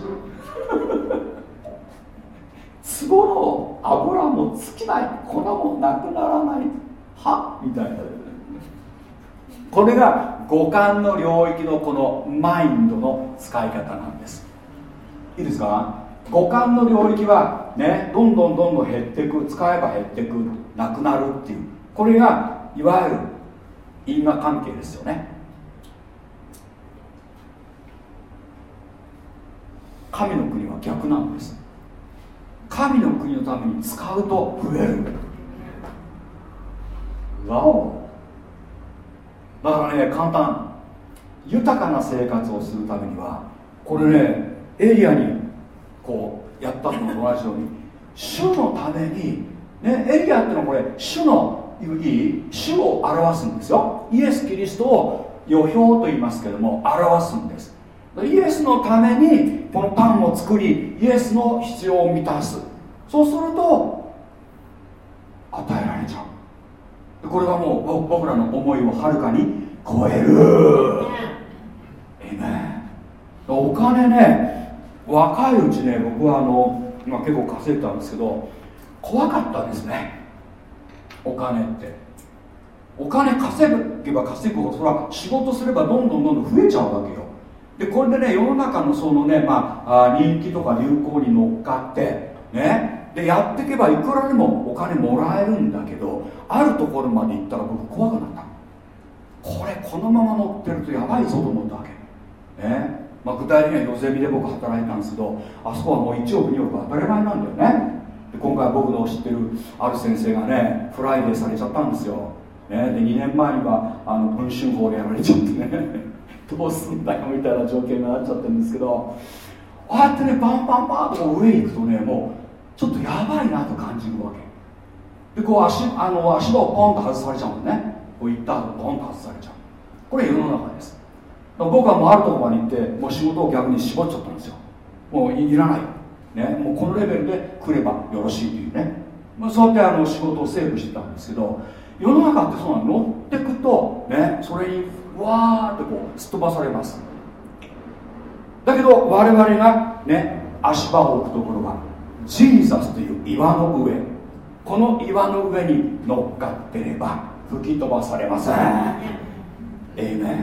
Speaker 1: 壺の油も尽きない。粉もなくならない。はみたいな。これが五感の領域のこのマインドの使い方なんです。いいですか？五感の領域はねどんどんどんどん減っていく使えば減っていくなくなるっていう。これがいわゆる因果関係ですよね。神の国は逆なんです。神の国のために使うと増える。わお。だからね簡単豊かな生活をするためにはこれねエリアにこうやったのと同じように主のためにねエリアっていうのはこれ主のいい主を表すんですよ。イエス・キリストを予表と言いますけども表すんです。イエスのためにこのパンを作りイエスの必要を満たす。そうすると与えられちゃう。これがもう僕らの思いをはるかに超える。お金ね若いうちね僕はあの、まあ、結構稼いでたんですけど怖かったですね。お金って。お金稼げば稼ぐほどそれは仕事すればどんどんどんどん増えちゃうわけよ。でこれでね世の中のそのね、まあ、人気とか流行に乗っかってねでやっていけばいくらでもお金もらえるんだけどあるところまで行ったら僕怖くなった。これこのまま乗ってるとやばいぞと思ったわけ。ね。まあ、具体的にはヨゼミで僕働いたんですけどあそこはもう1億2億当たり前なんだよね。で今回僕の知ってるある先生がねフライデーされちゃったんですよ、ね、で2年前にはあの文春砲でやられちゃってね。どうすんだよみたいな状況になっちゃってるんですけど。ああやってねバンバンバンと上行くとねもうちょっとやばいなと感じるわけ。でこう足あの足場をポンと外されちゃうのね。こう行った後ポンと外されちゃう。これ世の中です。僕はもうあるところまで行ってもう仕事を逆に絞っちゃったんですよ。もういらない。ね、もうこのレベルで来ればよろしいというね、まあ、そうやってあの仕事をセーブしてたんですけど世の中ってそうなの。乗ってくとね。それにわーってこうすっ飛ばされます。だけど我々がね足場を置くところはジーザスという岩の上。この岩の上に乗っかってれば吹き飛ばされません。えいめ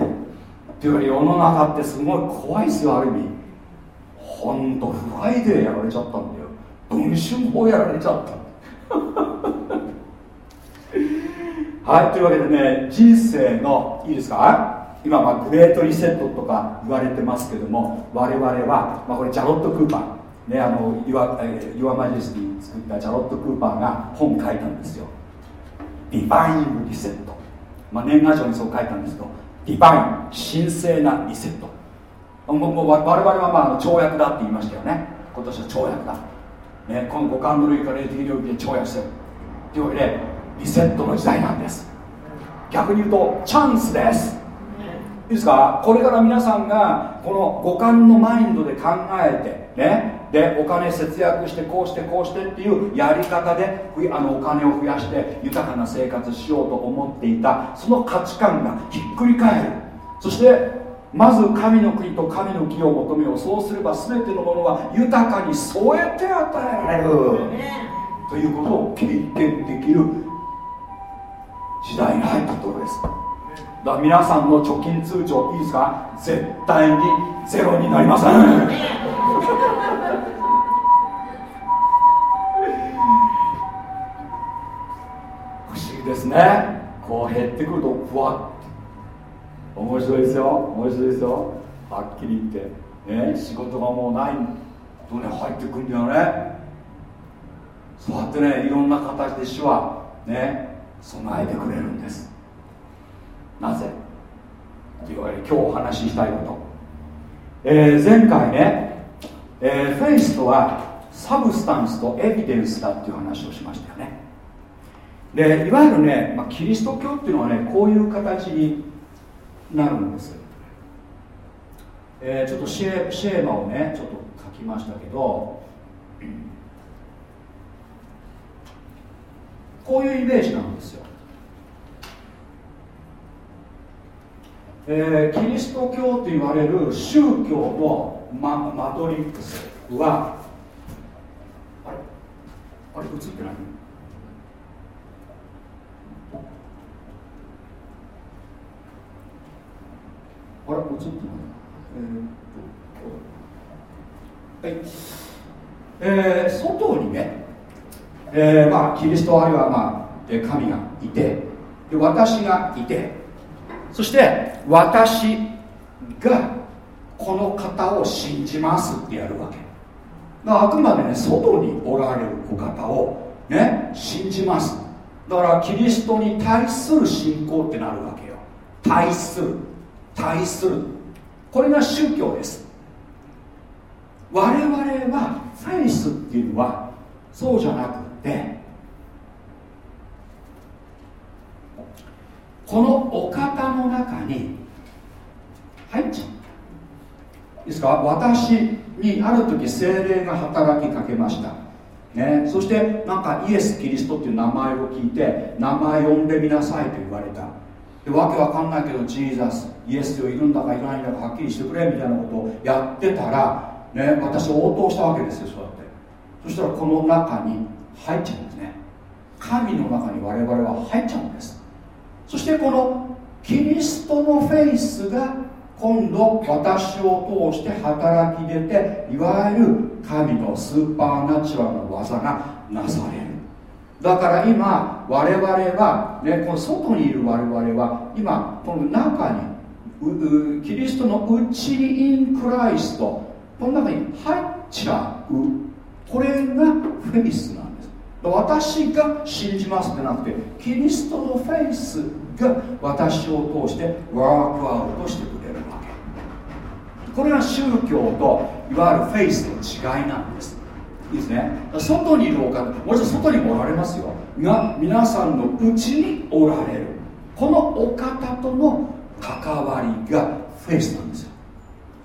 Speaker 1: というか世の中ってすごい怖いですよある意味。ほんとフライデーやられちゃったんだよ。文春砲やられちゃった。はいというわけでね人生のいいですか？今まあグレートリセットとか言われてますけども我々は、まあ、これジャロット・クーパー。ねあの your Your Majesty 作ったジャロット・クーパーが本書いたんですよ。ディバイン・リセット、まあ、年賀状にそう書いたんですけどディバイン神聖なリセット。もうもう我々はまあ跳躍だって言いましたよね。今年は跳躍だ、ね、この五感の類から霊的領域で跳躍してる。というわけでリセットの時代なんです。逆に言うとチャンスです。いいですか？これから皆さんがこの五感のマインドで考えてねでお金節約してこうしてこうしてっていうやり方でふあのお金を増やして豊かな生活しようと思っていたその価値観がひっくり返る。そしてまず神の国と神の義を求めよう。そうすれば全てのものは豊かに添えて与えられる。ということを経験できる時代に入ったところですだから皆さんの貯金通帳いいですか？絶対にゼロになりません。不思議ですね。こう減ってくるとふわっ。面白いですよ。面白いですよ。はっきり言って。ね。仕事がもうないとね入ってくるんだよね。そうやってねいろんな形で主はね備えてくれるんです。なぜ？いわけで今日お話ししたいこと、えー前回ね、えーフェイスとはサブスタンスとエビデンスだっていう話をしましたよね。でいわゆるね、まあ、キリスト教っていうのはねこういう形になるんです、えーちょっとシェシェーマをねちょっと書きましたけどこういうイメージなんですよ、えーキリスト教と言われる宗教のママトリックスはあれ？あれ映ってない？あれ映ってない？えーっとはい。えー外にね、えーまあ、キリストあるいは、まあ、神がいてで私がいてそして私がこの方を信じますってやるわけ。だからあくまでね外におられるお方をね信じます。だからキリストに対する信仰ってなるわけよ。対する。対する。これが宗教です。我々はフェイスっていうのはそうじゃなくてこのお方の中に入っちゃういいですか？私にある時精霊が働きかけました。ね、そしてなんかイエス・キリストっていう名前を聞いて名前呼んでみなさいと言われた。でわけわかんないけどジーザスイエスよいるんだかいらないんだかはっきりしてくれみたいなことをやってたら、ね、私応答したわけですよそうやって。そしたらこの中に入っちゃうんですね。神の中に我々は入っちゃうんです。そしてこのキリストのフェイスが今度私を通して働き出ていわゆる神のスーパーナチュラルな技がなされるだから今我々は、ね、この外にいる我々は今この中にキリストのうちにインクライストこの中に入っちゃうこれがフェイスなん私が信じますってなくてキリストのフェイスが私を通して work out してくれるわけ。これが宗教といわゆるフェイスの違いなんです。いいですね。外にいるお方もちろん外にもおられますよ。が皆さんのうちにおられる。このお方との関わりがフェイスなんですよ。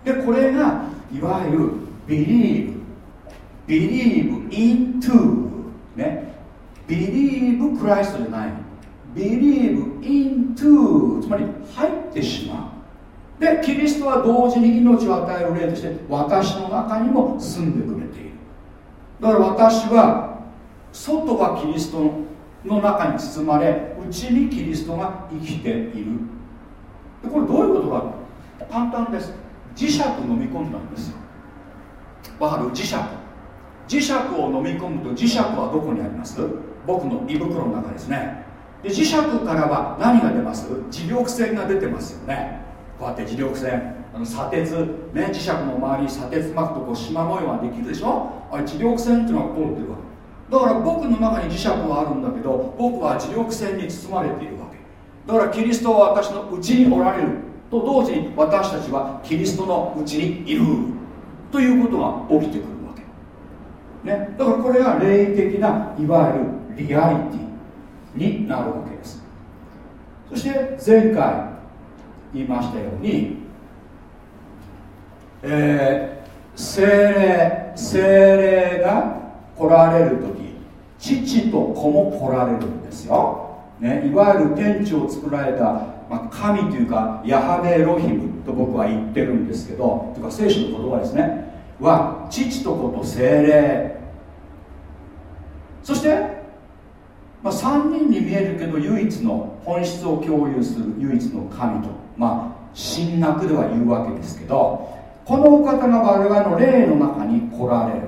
Speaker 1: でこれがいわゆる believe believe into ね believe クライストね。Believe Christ じゃない believe into つまり入ってしまう。でキリストは同時に命を与える霊として私の中にも住んでくれている。だから私は外はキリストの中に包まれ内にキリストが生きている。でこれどういうことか。簡単です。磁石飲み込んだんですよ。わかる？磁石。磁石を飲み込むと磁石はどこにあります？僕の胃袋の中ですね。で磁石からは何が出ます？磁力線が出てますよね。こうやって磁力線あの砂鉄、ね、磁石の周りに砂鉄巻くとこう縞模様ができるでしょ？あれ磁力線っていうのが通ってる。わけだから僕の中に磁石はあるんだけど僕は磁力線に包まれているわけ。だからキリストは私のうちにおられる。と同時に私たちはキリストのうちにいる。ということが起きてくる、ね、だからこれが霊的ないわゆるリアリティになるわけです。そして前回言いましたように、えー、精霊精霊が来られる時父と子も来られるんですよ、ね、いわゆる天地を作られた、まあ、神というかヤハベエロヒムと僕は言ってるんですけどというか聖書の言葉ですね。は父と子と精霊。そしてまあ、3人に見えるけど唯一の本質を共有する唯一の神とまあ神学では言うわけですけどこのお方が我々の霊の中に来られる。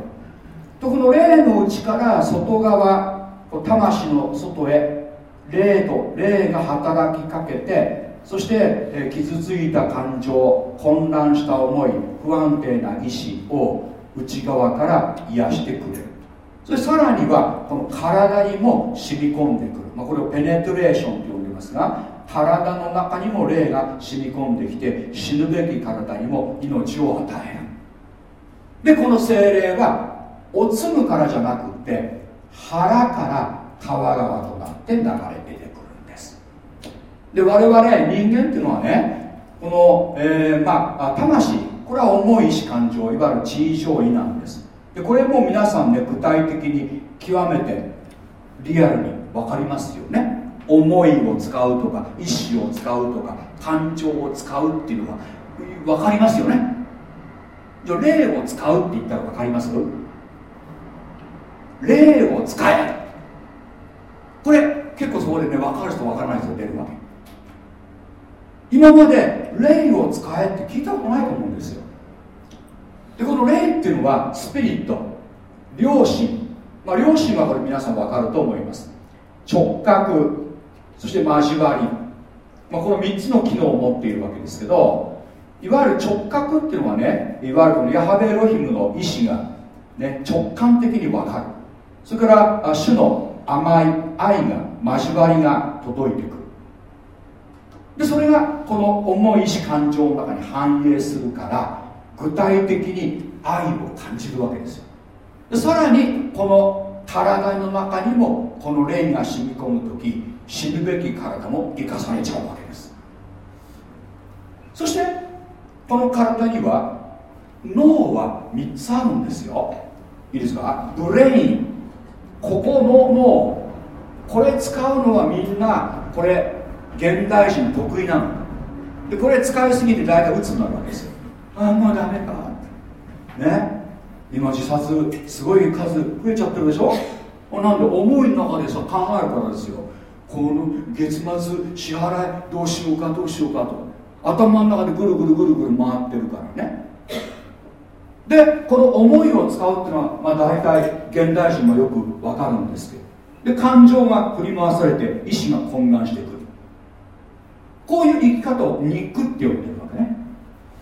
Speaker 1: とこの霊の内から外側魂の外へ霊と霊が働きかけてそして、え傷ついた感情混乱した思い不安定な意志を内側から癒してくれる。そしてさらにはこの体にも染み込んでくる、まあ、これをペネトレーションと呼んでますが体の中にも霊が染み込んできて死ぬべき体にも命を与える。でこの精霊はおつむからじゃなくて腹から川川となって流れる。で我々人間っていうのはねこの、えー、まあ魂。これは重い意志感情いわゆる地位上位なんです。でこれも皆さんね具体的に極めてリアルに分かりますよね。思いを使うとか意志を使うとか感情を使うっていうのが分かりますよね。じゃあ霊を使うって言ったら分かります？霊を使え。これ結構そこでね分かる人分からない人出るわけ。今まで霊を使えって聞いたことないと思うんですよ。でこの霊っていうのはスピリット良心。まあ良心はこれ皆さん分かると思います。直角そして交わり、まあ、この3つの機能を持っているわけですけどいわゆる直角っていうのはねいわゆるこのヤハベエロヒムの意志が、ね、直感的に分かる。それから主の甘い愛が交わりが届いてくる。でそれがこの重い意志感情の中に反映するから具体的に愛を感じるわけですよ。でさらにこの体の中にもこの霊が染み込む時死ぬべき体も生かされちゃうわけです。そしてこの体には脳は3つあるんですよ。いいですか？ブレイン。ここの脳。これ使うのはみんなこれ現代人得意なの。でこれ使いすぎて大体鬱になるわけですよ。ああもうダメか。ね？今自殺すごい数増えちゃってるでしょ？なんで思いの中でさ考えるからですよ。この月末支払いどうしようかどうしようかと。頭の中でぐるぐるぐるぐる回ってるからね。でこの思いを使うっていうのは、まあ、大体現代人もよくわかるんですけど。で感情が振り回されて意志が混乱していくこういう生き方を肉って呼んでるわけね。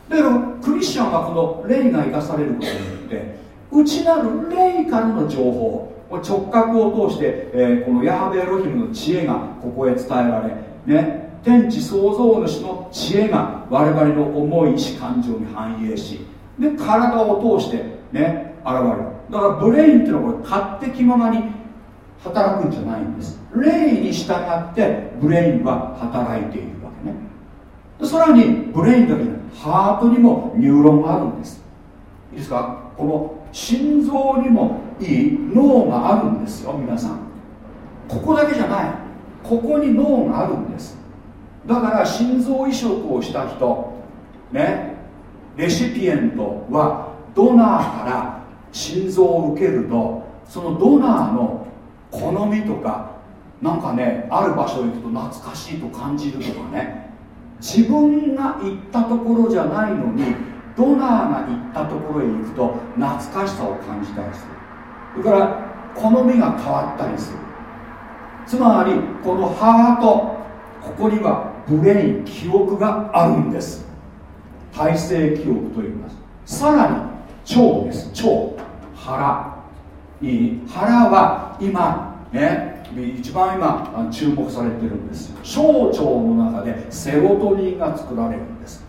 Speaker 1: だからクリスチャンはこの霊が生かされることによって内なる霊からの情報直角を通して、えー、このヤハベエロヒムの知恵がここへ伝えられ、ね、天地創造主の知恵が我々の思い意志感情に反映しで体を通してね現れる。だからブレインっていうのはこれ勝手気ままに働くんじゃないんです。霊に従って brain は働いている。さらに brain だけじゃないハートにもニューロンがあるんです。いいですか？この心臓にもいい脳があるんですよ皆さん。ここだけじゃない。ここに脳があるんです。だから心臓移植をした人ねレシピエントはドナーから心臓を受けるとそのドナーの好みとかなんかねある場所行くと懐かしいと感じるとかね。自分が行ったところじゃないのにドナーが行ったところへ行くと懐かしさを感じたりする。それから好みが変わったりする。つまりこのハートここにはブレイン記憶があるんです。体制記憶と言います。さらに腸です。腸腹。いい。腹は今ね一番今注目されてるんです。小腸の中でセロトニンが作られるんです。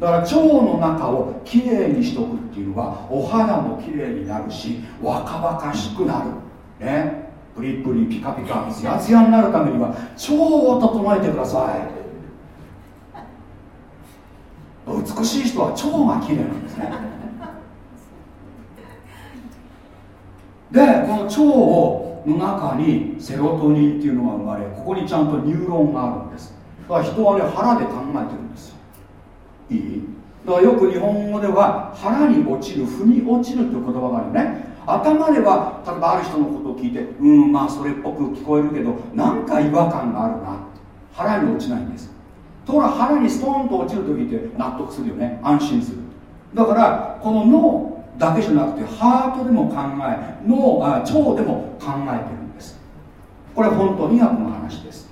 Speaker 1: だから腸の中をきれいにしとくっていうのはお肌もきれいになるし若々しくなる。ね。プリプリピカピカツヤツヤになるためには腸を整えてください。美しい人は腸がきれいなんですね。でこの腸をの中にセロトニンっていうのが生まれここにちゃんとニューロンがあるんです。だから人はね腹で考えてるんですよ。いい？だからよく日本語では腹に落ちる腑に落ちるっていう言葉があるよね。頭では例えばある人のことを聞いてうんまあそれっぽく聞こえるけどなんか違和感があるな腹に落ちないんです。ところが腹にストーンと落ちる時って納得するよね。安心する。だからこの脳だけじゃなくてハートでも考え脳あ腸でも考えてるんです。これ本当に医学の話です。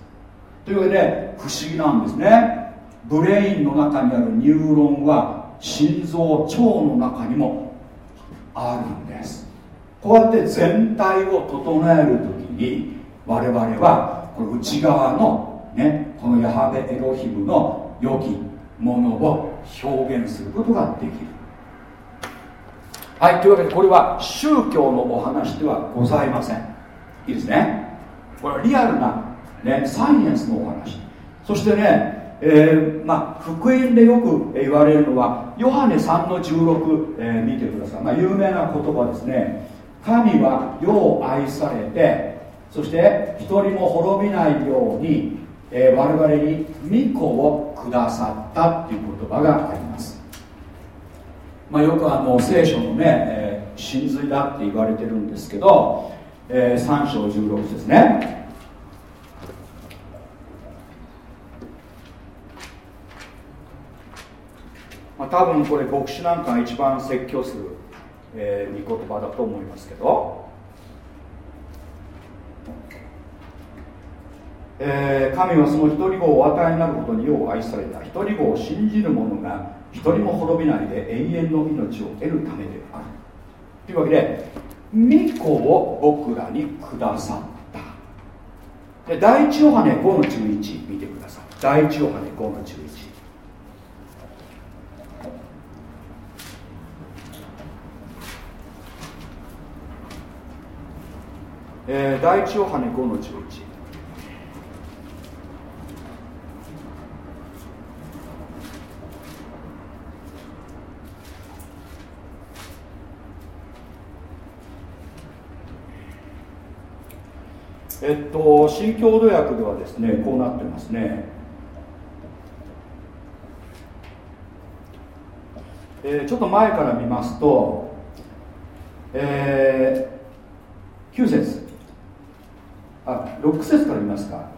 Speaker 1: というわけで不思議なんですね。 brain の中にあるニューロンは心臓腸の中にもあるんです。こうやって全体を整える時に我々はこの内側のねこのヤハベエロヒムの良きものを表現することができる。はいというわけでこれは宗教のお話ではございません。いいですね。これはリアルな、ね、サイエンスのお話。そしてねえー、まあ、福音でよく言われるのはヨハネ3の16、えー、見てください、まあ、有名な言葉ですね。神は世を愛されてそして一人も滅びないように、えー、我々に御子をくださったっていう言葉があります。まあ、よくあの聖書のね、えー、真髄だって言われてるんですけど、えー、3章16ですね。まあ、多分これ牧師なんかが一番説教する、えー、御言葉だと思いますけど、えー、神はその一人子をお与えになることによう愛された。一人子を信じる者が一人も滅びないで永遠の命を得るためである。というわけで御子を僕らにくださった。で第一ヨハネ5の11見てください。第一ヨハネ5の11えー、第一ヨハネ5の11えっと新共同訳ではですねこうなってますね。えー、ちょっと前から見ますと、えー、9節。あ6節から見ますか、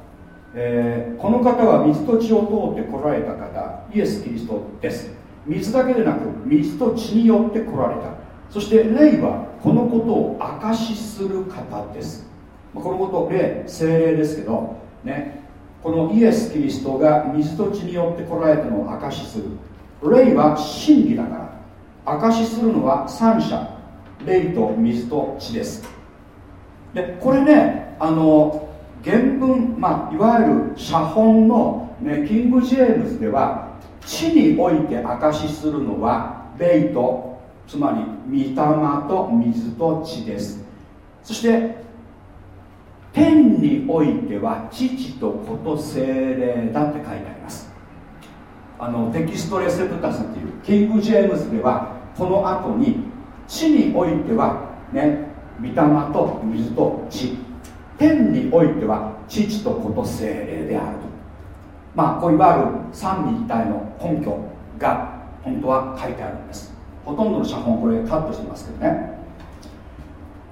Speaker 1: えー、この方は水と血を通って来られた方イエス・キリストです。水だけでなく水と血によって来られた。そして霊はこのことを証しする方です。このこと霊精霊ですけどねこのイエス・キリストが水と血によって来られたのを証しする。霊は真理だから。証しするのは三者。霊と水と血です。でこれねあの原文、まあ、いわゆる写本の、ね、キング・ジェームズでは地において証しするのは霊とつまり御霊と水と血です。そして天においては父と子と精霊だって書いてあります。あのテキストレセプタスっていうキング・ジェームズではこの後に地においてはね御霊と水と血天においては父と子と精霊であると。まあこういわゆる三位一体の根拠が本当は書いてあるんです。ほとんどの写本これカットしてますけどね。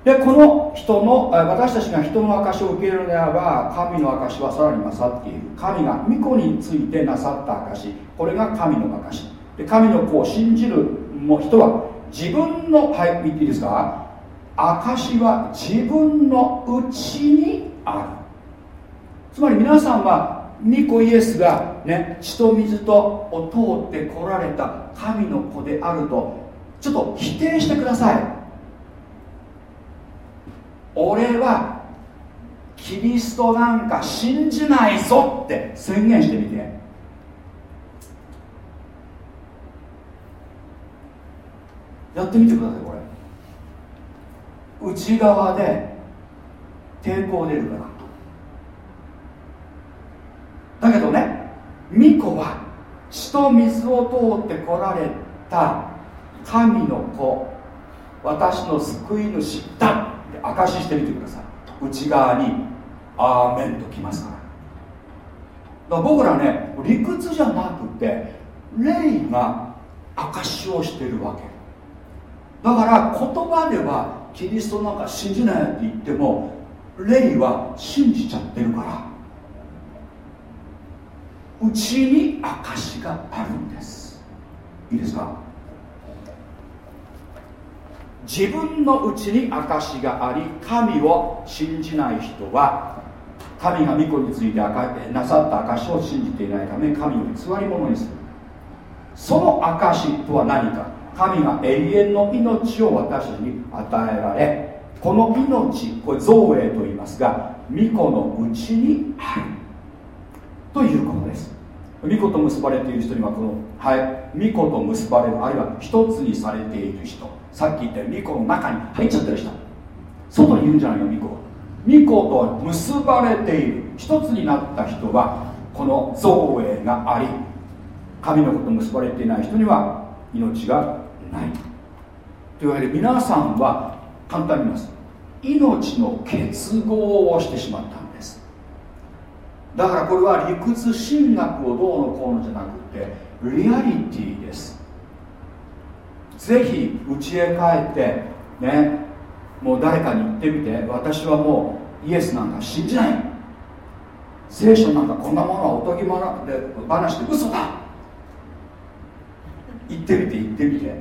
Speaker 1: でこの人の私たちが人の証を受け入れるならば神の証はさらに勝っている。神が御子についてなさった証これが神の証で神の子を信じる人は自分のはい言っていいですか？証は自分のうちにある。つまり皆さんは御子イエスがね血と水とを通って来られた神の子であるとちょっと否定してください。俺はキリストなんか信じないぞって宣言してみて。やってみてくださいこれ。内側で抵抗出るから。だけどね巫女は血と水を通って来られた神の子私の救い主だ。証ししてみてください。内側にアーメンときますから。だから僕らね理屈じゃなくて霊が証しをしてるわけ。だから言葉ではキリストなんか信じないって言っても霊は信じちゃってるから。うちに証しがあるんです。いいですか？自分のうちに証があり神を信じない人は神が御子についてなさった証を信じていないため神を偽り者にする。その証とは何か。神が永遠の命を私に与えられこの命これ造営と言いますが御子のうちにある。ということです。御子と結ばれている人にはこのはい御子と結ばれるあるいは一つにされている人。さっき言ったように巫女の中に入っちゃってる人。外にいるんじゃないよ巫女は。巫女と結ばれている。一つになった人はこの造営があり神の子と結ばれていない人には命がない。というわけで皆さんは簡単に言います。命の結合をしてしまったんです。だからこれは理屈神学をどうのこうのじゃなくてリアリティです。ぜひ家へ帰ってねもう誰かに言ってみて私はもうイエスなんか信じない。聖書なんかこんなものはおとぎ話で嘘だ。言ってみて言ってみて。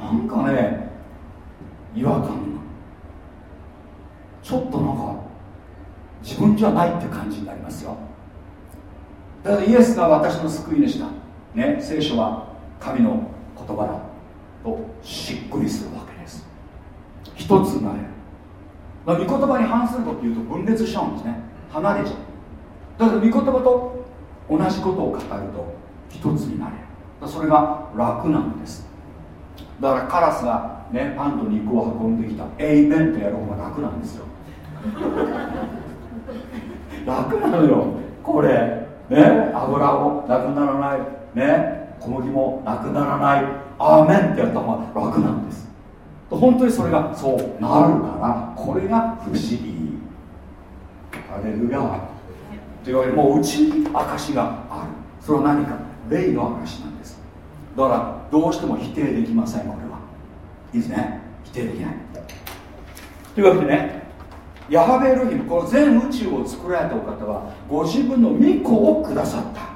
Speaker 1: なんかね違和感が。ちょっとなんか自分じゃないって感じになりますよ。だからイエスが私の救い主だ。ね、聖書は神の言葉だとしっくりするわけです。一つになれる御言葉に反すること言うと分裂しちゃうんですね。離れちゃう。だから御言葉と同じことを語ると一つになれる。それが楽なんです。だからカラスがねパンと肉を運んできた。エイメンとやる方が楽なんですよ。楽なのよ。これ。ね油を。なくならない。ね小麦もなくならない。アーメンってやった方が楽なんです。本当にそれがそうなるからこれが不思議。アレルヤ。というわけでもううちに証がある。それは何か。霊の証なんです。だからどうしても否定できませんこれは。いいですね。否定できない。というわけでねヤハベエルヒムこの全宇宙を作られたお方はご自分の御子をくださった。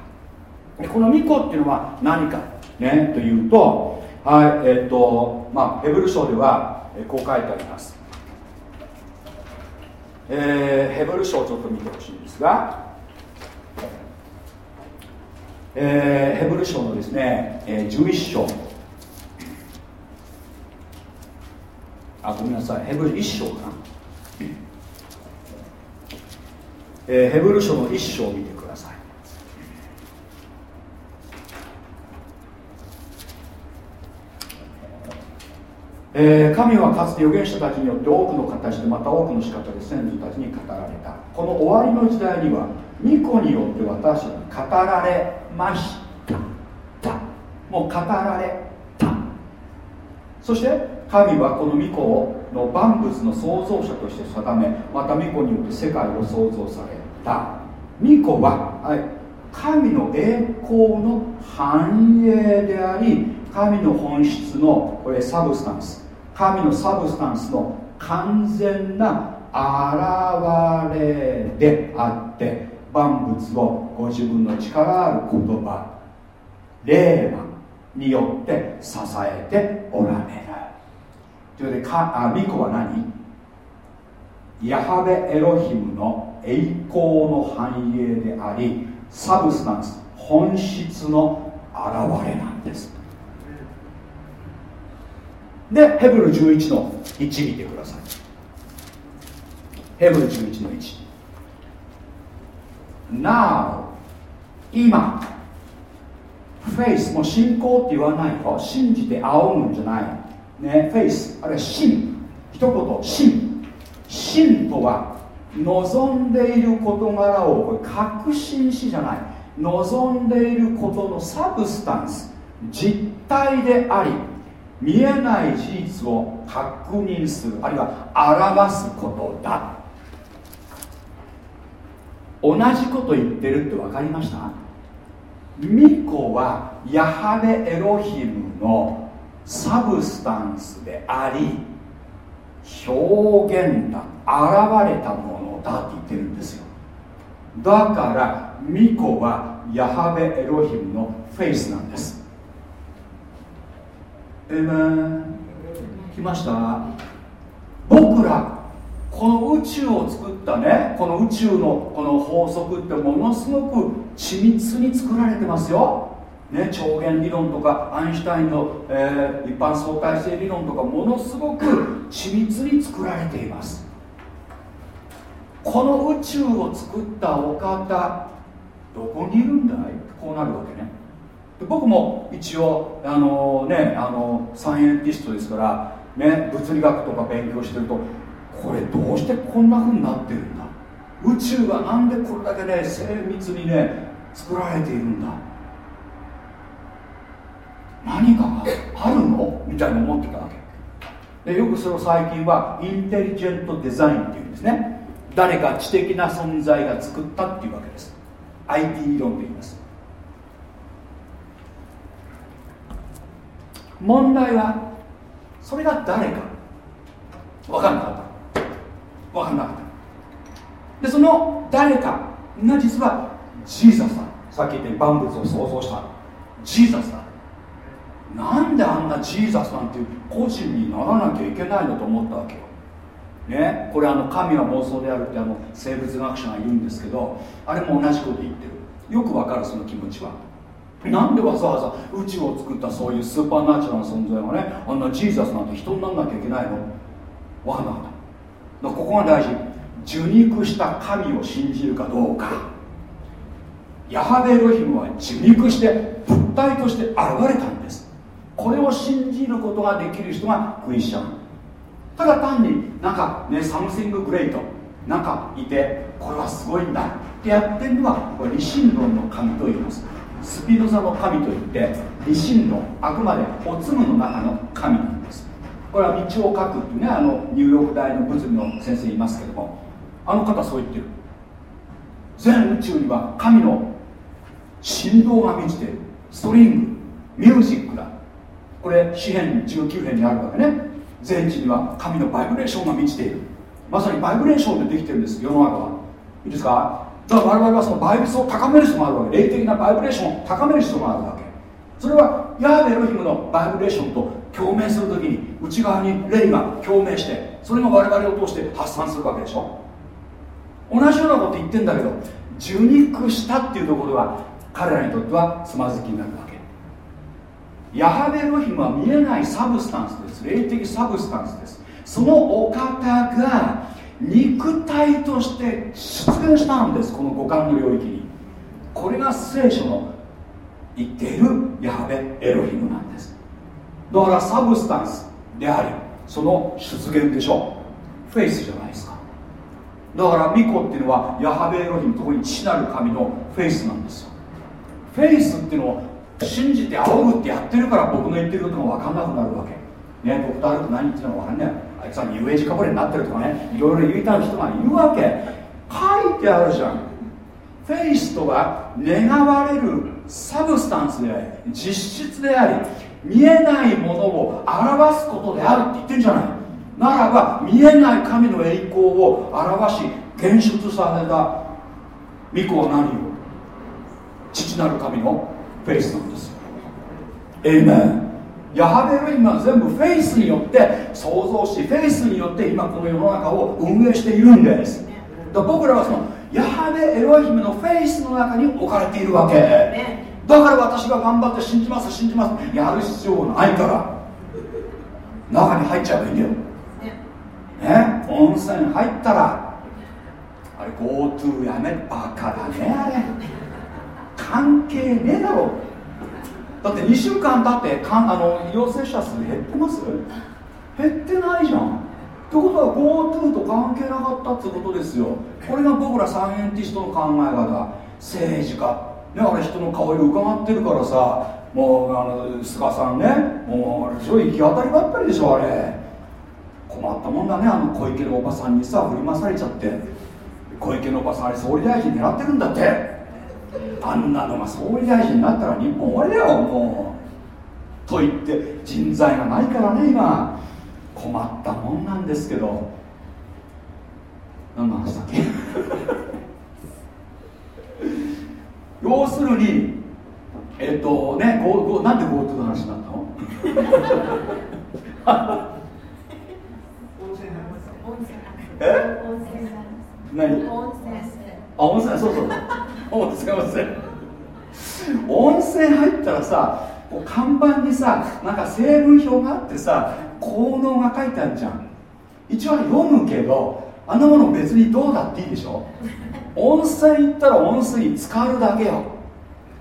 Speaker 1: でこの巫女っていうのは何かねというとはいえっ、ー、とまあヘブル書ではこう書いてあります。えー、ヘブル書をちょっと見てほしいんですが、えー、ヘブル書のですね、えー、11章。あごめんなさいヘブル1章かな、えー、ヘブル書の1章を見てくださいえー、神はかつて預言者たちによって多くの形でまた多くの仕方で先祖たちに語られた。この終わりの時代には巫女によって私たちに語られました。もう語られた。そして神はこの巫女の万物の創造者として定めまた巫女によって世界を創造された。御子は、はい、神の栄光の反映であり神の本質のこれ substance。神の substance の完全な現れであって万物をご自分の力ある言葉レーマによって支えておられるというわけでかあ御子は何ヤハベエロヒムの栄光の繁栄であり substance 本質の現れなんですでヘブル11の1見てください。ヘブル11の1 Now 今。フェイスもう信仰って言わないよ。信じて仰ぐんじゃない。ねフェイスあるいは信。一言信。信とは望んでいる事柄をこれ確信しじゃない。望んでいることの substance。実体であり。見えない事実を確認するあるいは表すことだ。同じこと言ってるって分かりました？御子はヤハベエロヒムのsubstance であり表現だ現れたものだって言ってるんですよ。だから御子はヤハベエロヒムのフェイスなんです。えめ来ました。僕らこの宇宙を作ったねこの宇宙のこの法則ってものすごく緻密に作られてますよ、ね、超弦理論とかアインシュタインの、えー、一般相対性理論とかものすごく緻密に作られています。この宇宙を作ったお方どこにいるんだい？こうなるわけね。僕も一応あのねあのサイエンティストですからね物理学とか勉強してるとこれどうしてこんな風になってるんだ？宇宙がなんでこれだけね精密にね作られているんだ。何かがあるの？みたいに思ってたわけ。でよくそれを最近はインテリジェントデザインっていうんですね。誰か知的な存在が作ったっていうわけです。IT 理論と言います。問題はそれが誰か。分かんなかった。分かんなかった。でその誰かが実はジーザスだ。さっき言った万物を創造した。ジーザスだ。なんであんなジーザスなんていう個人にならなきゃいけないのと思ったわけよ。ね、これあの神は妄想であるってあの生物学者が言うんですけどあれも同じこと言ってる。よくわかるその気持ちは。なんでわざわざ宇宙を作ったそういうスーパーナチュラルな存在がねあんなジーザスなんて人にならなきゃいけないの？わかんなかった。ここが大事。受肉した神を信じるかどうか。ヤハベロヒムは受肉して物体として現れたんです。これを信じることができる人がクリスチャン。ただ単になんかね something great。なんかいてこれはすごいんだってやってるのはこれ理神論の神と言います。スピノザの神といって理神論あくまでおつむの中の神なんです。これは道を書くっていうねあのニューヨーク大の物理の先生いますけどもあの方そう言ってる。全宇宙には神の振動が満ちている。ストリングミュージックだ。これ詩編19編にあるわけね。全地には神のバイブレーションが満ちている。まさにバイブレーションでできてるんです世の中は。いいですか？だから我々はそのバイブスを高める人もあるわけ。霊的なバイブレーションを高める人もあるわけ。それはヤーベエロヒムのバイブレーションと共鳴するときに内側に霊が共鳴してそれが我々を通して発散するわけでしょ。同じようなこと言ってんだけど受肉したっていうところは彼らにとってはつまずきになるわけ。ヤハベロヒムは見えない substance です。霊的 substance です。そのお方が肉体として出現したんですこの五感の領域に。これが聖書の言っているヤハベエロヒムなんです。だから substance でありその出現でしょ。フェイスじゃないですか。だから御子っていうのはヤハベエロヒム特に父なる神のフェイスなんですよ。フェイスっていうのを信じて仰ぐってやってるから僕の言ってることが分かんなくなるわけ。ねドクター・ルク何言ってるのか分かんない。あいつはニューエイジかぶれになってるとかねいろいろ言いたい人がいるわけ。書いてあるじゃん。 faith とは願われる substance であり実質であり見えないものを表すことであるって言ってんじゃない。ならば見えない神の栄光を表し現出された御子は何を？父なる神の faith なんですエイメンヤハベは全部フェイスによって創造しフェイスによって今この世の中を運営しているんです。だ僕らはそのヤハベエロヒムのフェイスの中に置かれているわけ。だから私が頑張って信じます信じますやる必要ないから。中に入っちゃえばいいんだよ。ね？温泉入ったらあれ GoTo やめバカだねあれ。関係ねえだろだって2週間経ってかんあの陽性者数減ってます？減ってないじゃん。ってことは GoTo と関係なかったってことですよ。これが僕らサイエンティストの考え方。政治家。ねあれ人の顔色伺ってるからさ。もうあの菅さんね。もうあれでしょ行き当たりばったりでしょあれ。困ったもんだねあの小池のおばさんにさ振り回されちゃって。小池のおばさんあれ総理大臣狙ってるんだって。あんなのが総理大臣になったら日本終わりだよもう。と言って人材がないからね今。困ったもんなんですけど。何の話だっけ？要するにえっ、とねごごなんで GoTo の話になったの？え？何？あ温泉そうそう。温泉温泉。温泉入ったらさこう看板にさなんか成分表があってさ効能が書いてあるじゃん。一応読むけどあんなもの別にどうだっていいでしょ。温泉行ったら温泉に浸かるだけよ。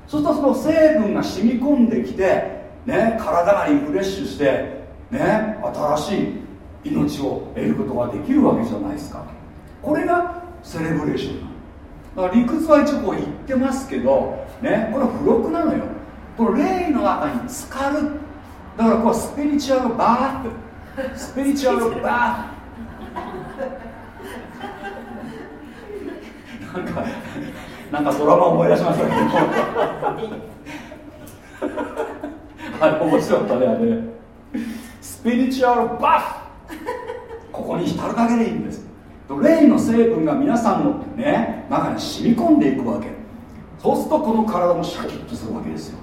Speaker 1: そうするとその成分が染み込んできてね体がリフレッシュしてね新しい命を得ることができるわけじゃないですか。これがセレブレーションなだから理屈は一応こう言ってますけどねこれは付録なのよ。この霊の中に浸かる。だからこうスピリチュアルバースピリチュアルバーなんかなんかドラマ思い出しましたけどあれ面白かったねあれ。スピリチュアルバフここに浸るだけでいいんです。霊の成分が皆さんのね中に染み込んでいくわけ。そうするとこの体もシャキッとするわけですよ。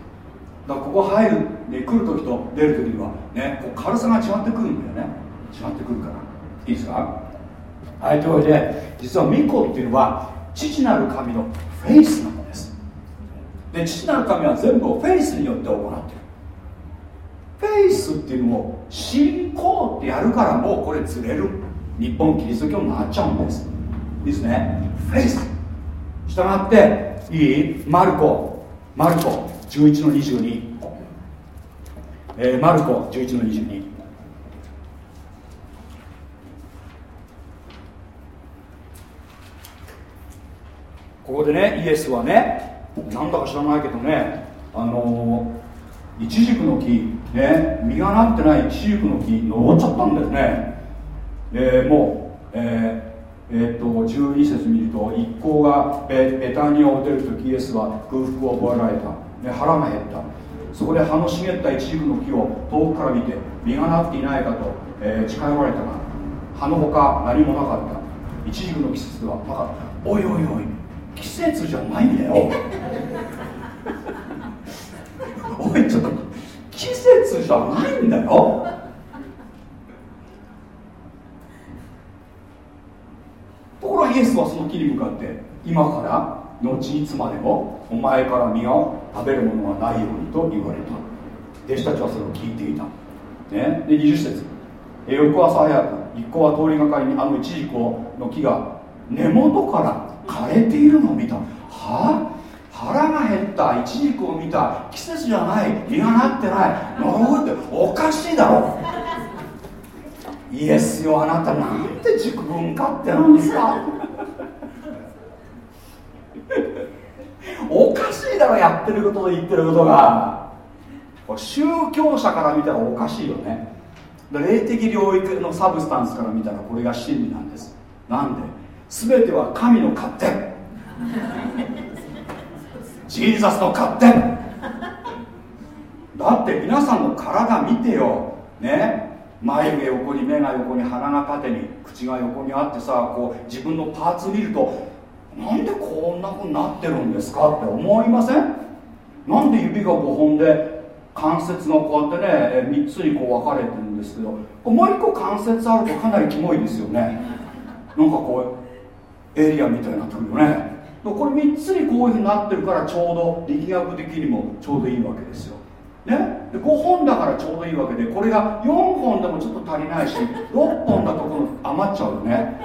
Speaker 1: だからここ入るで来る時と出る時にはねこう軽さが違ってくるんだよね。違ってくるから。いいですか？はいというわけで実は巫女っていうのは父なる神のフェイスなんです。で父なる神は全部をフェイスによって行ってる。フェイスっていうのを信仰ってやるからもうこれずれる。日本キリスト教になっちゃうんです。いいですね。フェイス。従っていい？マルコ。マルコ。11の22、えー、マルコ。11の22ここでねイエスはねなんだか知らないけどねあのー、イチジクの木ね実がなってないイチジクの木登っちゃったんですね。えー、もう、えーえ、っと12節見ると一行がベベタニアを出るときイエスは空腹を覚えられた、ね、腹が減った。そこで葉の茂ったイチジクの木を遠くから見て実がなっていないかと、えー、近寄られたが葉のほか何もなかった。イチジクの季節ではなかった。おいおいおい季節じゃないんだよ。おいちょっと季節じゃないんだよところがイエスはその木に向かって今から後いつまでもお前から実を食べるものはないようにと言われた。弟子たちはそれを聞いていた、ね、で20節。翌朝早く一行は通りがかりにあのイチジクの木が根元から枯れているのを見た。は？あ腹が減ったイチジクを見た。季節じゃない。実がなってない。呪うって。おかしいだろ。イエスよあなたなんて自分勝手なんですか？おかしいだろやってることと言ってることが。宗教者から見たらおかしいよね。霊的領域のサブスタンスから見たらこれが真理なんです。なんで？全ては神の勝手。ジーザスの勝手。だって皆さんの体見てよ。ね？眉毛横に目が横に鼻が縦に口が横にあってさこう自分のパーツ見るとなんでこんなふうになってるんですか？って思いません？なんで指が5本で関節がこうやってね3つにこう分かれてるんですけどもう1個関節あるとかなりキモいですよね。なんかこうエリアみたいになってくるよね。これ3つにこういうふうになってるからちょうど力学的にもちょうどいいわけですよ。ね、で5本だからちょうどいいわけでこれが4本でもちょっと足りないし6本だとこの余っちゃうよね。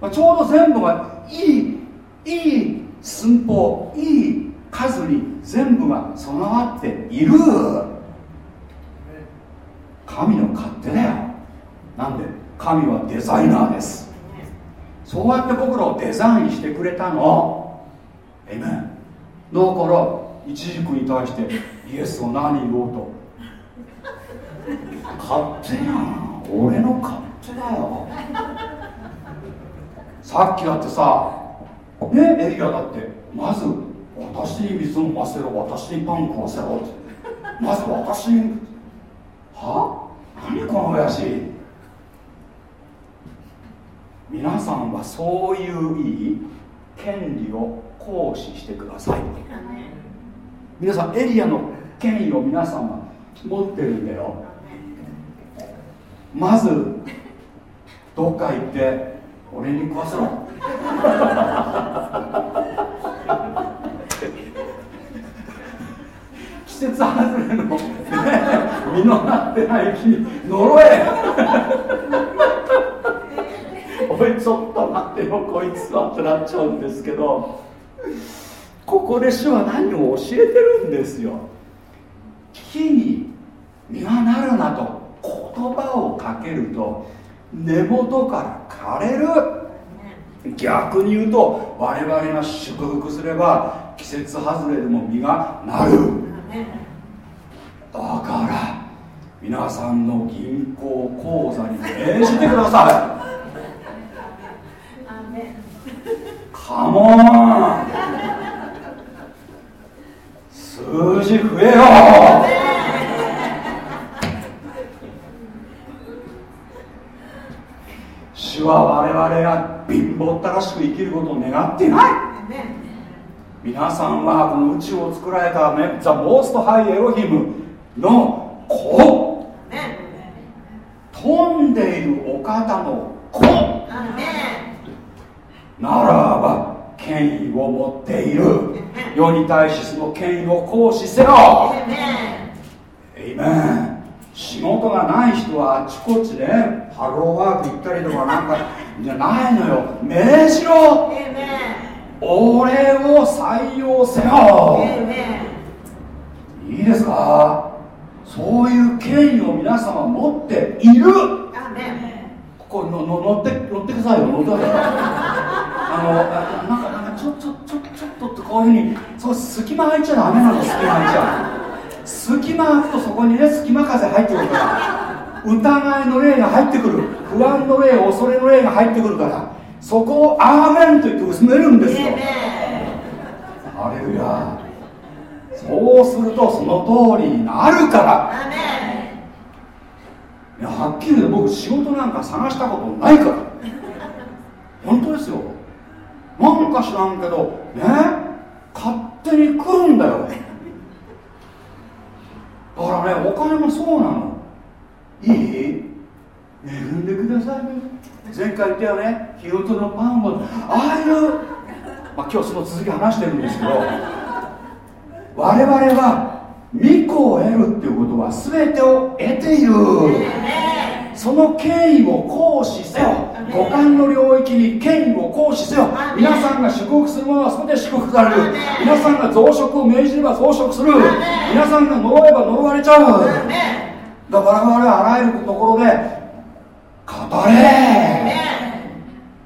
Speaker 1: まあちょうど全部がいいいい寸法いい数に全部が備わっている。神の勝手だよ。なんで神はデザイナーです。そうやって僕らをデザインしてくれたの。エイメンだからイチジクに対してイエスを何言おうと。勝手やん俺の勝手だよ。さっきだってさねエリアだってまず私に水を飲ませろ私にパン食わせろって。まず私には？何この親父皆さんはそういういい権利を行使してください。皆さんエリアの権威を皆さんは持ってるんだよ。まずどっか行って俺に食わせろ。季節外れの、ね、実のなってない木呪え。おいちょっと待ってよこいつは。ってなっちゃうんですけど。ここで主は何を教えてるんですよ。木に実がなるなと言葉をかけると根元から枯れる。逆に言うと我々が祝福すれば季節外れでも実がなる。だから皆さんの銀行口座に命じてください。カモン数字増えよ主は我々が貧乏ったらしく生きることを願っていない皆さんはこの宇宙を作られたねザ・モースト・ハイ・エロヒムの子飛んでいるお方の子ならば権威を持っている。世に対しその権威を行使せよエイメン仕事がない人はあちこちでハローワーク行ったりとかなんか じゃないのよ。命じろ俺を採用せよ。いいですか？そういう権威を皆様持っている。ここのの乗って乗ってくださいよ。乗ってください あのあなんかなんかちょちょちょちょっとってこういうふうにそう隙間空いちゃダメなの隙間空いちゃ隙間空くとそこにね隙間風入ってくるから疑いの霊が入ってくる。不安の霊恐れの霊が入ってくるからそこをアーメンと言って薄めるんですよ。ハレルヤそうするとその通りになるから。いやはっきり言うと僕仕事なんか探したことないから。本当ですよなんか知らんけどね？勝手に来るんだよ。だからねお金もそうなの。いい？恵んでください。ね前回言ったよね。日ごとのパンを。ああいう、まあ、今日その続き話してるんですけど我々は御子を得るっていうことは全てを得ている。その権威を行使せよ。五感の領域に権威を行使せよ。皆さんが祝福するものは全て祝福される。皆さんが増殖を命じれば増殖する。皆さんが呪えば呪われちゃう。だから我々はあらゆるところで語れ。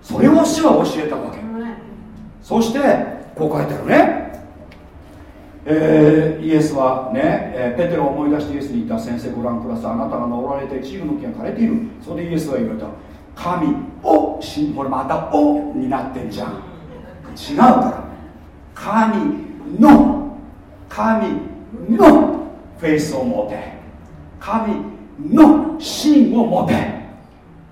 Speaker 1: それを主は教えたわけ。そしてこう書いてあるね。えーイエスはね、えーペテロを思い出してイエスに言った。先生ご覧ください。あなたが治られてチームの木が枯れている。それでイエスは言われた神を信これまた「お」になってんじゃん。違うから。神の神のフェイスを持て。神の芯を持て。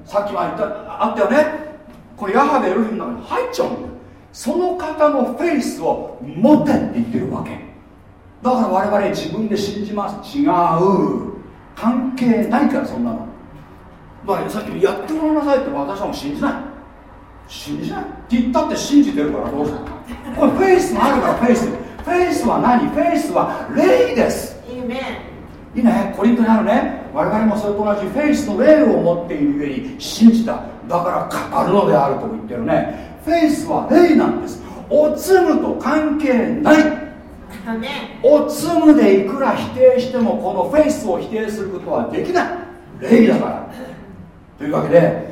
Speaker 1: さっきも言ったあったよね。これヤハベエロヒムの中に入っちゃうんだその方のフェイスを持てって言ってるわけ。だから我々自分で信じます。違う。関係ないからそんなの。だからさっきもやってごらんなさいって私はもう信じない。信じない。って言ったって信じてるからどうするこれフェイスがあるからフェイスフェイスは何？フェイスは霊です。いいね。コリントにあるね。我々もそれと同じフェイスの霊を持っている上に信じた。だから語るのであると言ってるね。フェイスは霊なんです。おつむと関係ない。おつむでいくら否定してもこのフェイスを否定することはできない。霊だからというわけで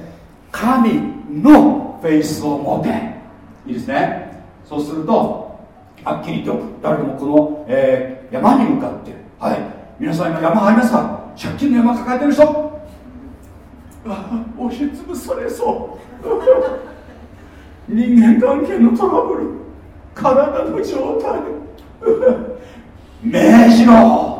Speaker 1: 神のフェイスを持て。いいですね。そうするとはっきりと誰でもこの、えー、山に向かって。はい。皆さん今山ありますか？借金の山抱えてる人。押しつぶされそう。人間関係のトラブル。体の状態。命じろ。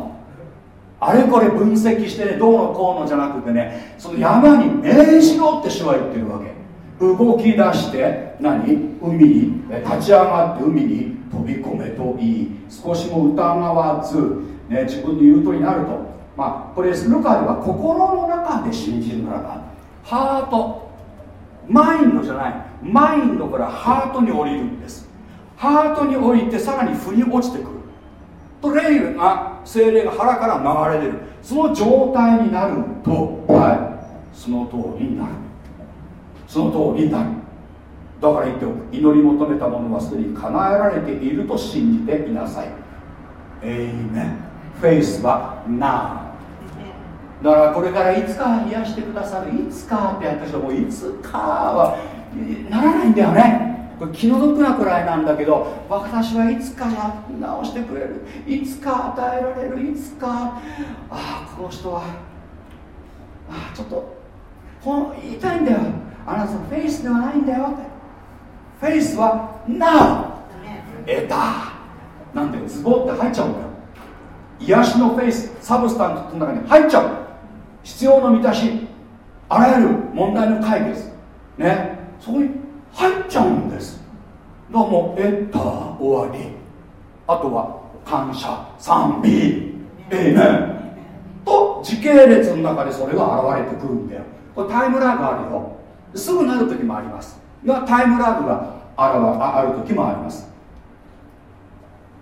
Speaker 1: あれこれ分析してねどうのこうのじゃなくてねその山に命じろって主は言ってるわけ。動き出して何？海に立ち上がって海に飛び込めといい。少しも疑わず、ね、自分の言うとになると。まあこれルカでは心の中で信じるならばハート。マインドじゃない。マインドからハートに降りるんです。ハートに降りてさらに腑に落ちてくる。と霊が聖霊が腹から流れ出る。その状態になるとはい。その通りになる。その通りになる。だから言っておく。祈り求めたものはすでに叶えられていると信じていなさい。 Amen faith は Now だからこれからいつか癒してくださる。いつかってやった人もいつかはならないんだよねこれ気の毒なくらいなんだけど私はいつか直してくれる。いつか与えられる。いつか。ああこの人は。ああちょっとこの言いたいんだよ。あなたのフェイスではないんだよって。フェイスは Now 得た。なんてズボって入っちゃうんだよ。癒しのフェイスサブスタントの中に入っちゃう必要の満たしあらゆる問題の解決。ね。そこに入っちゃうんです。もう得た終わり。あとは感謝賛美。ええねと時系列の中でそれが現れてくるんだよ。これタイムラグあるよ。すぐなる時もあります。がタイムラグがあるある時もあります。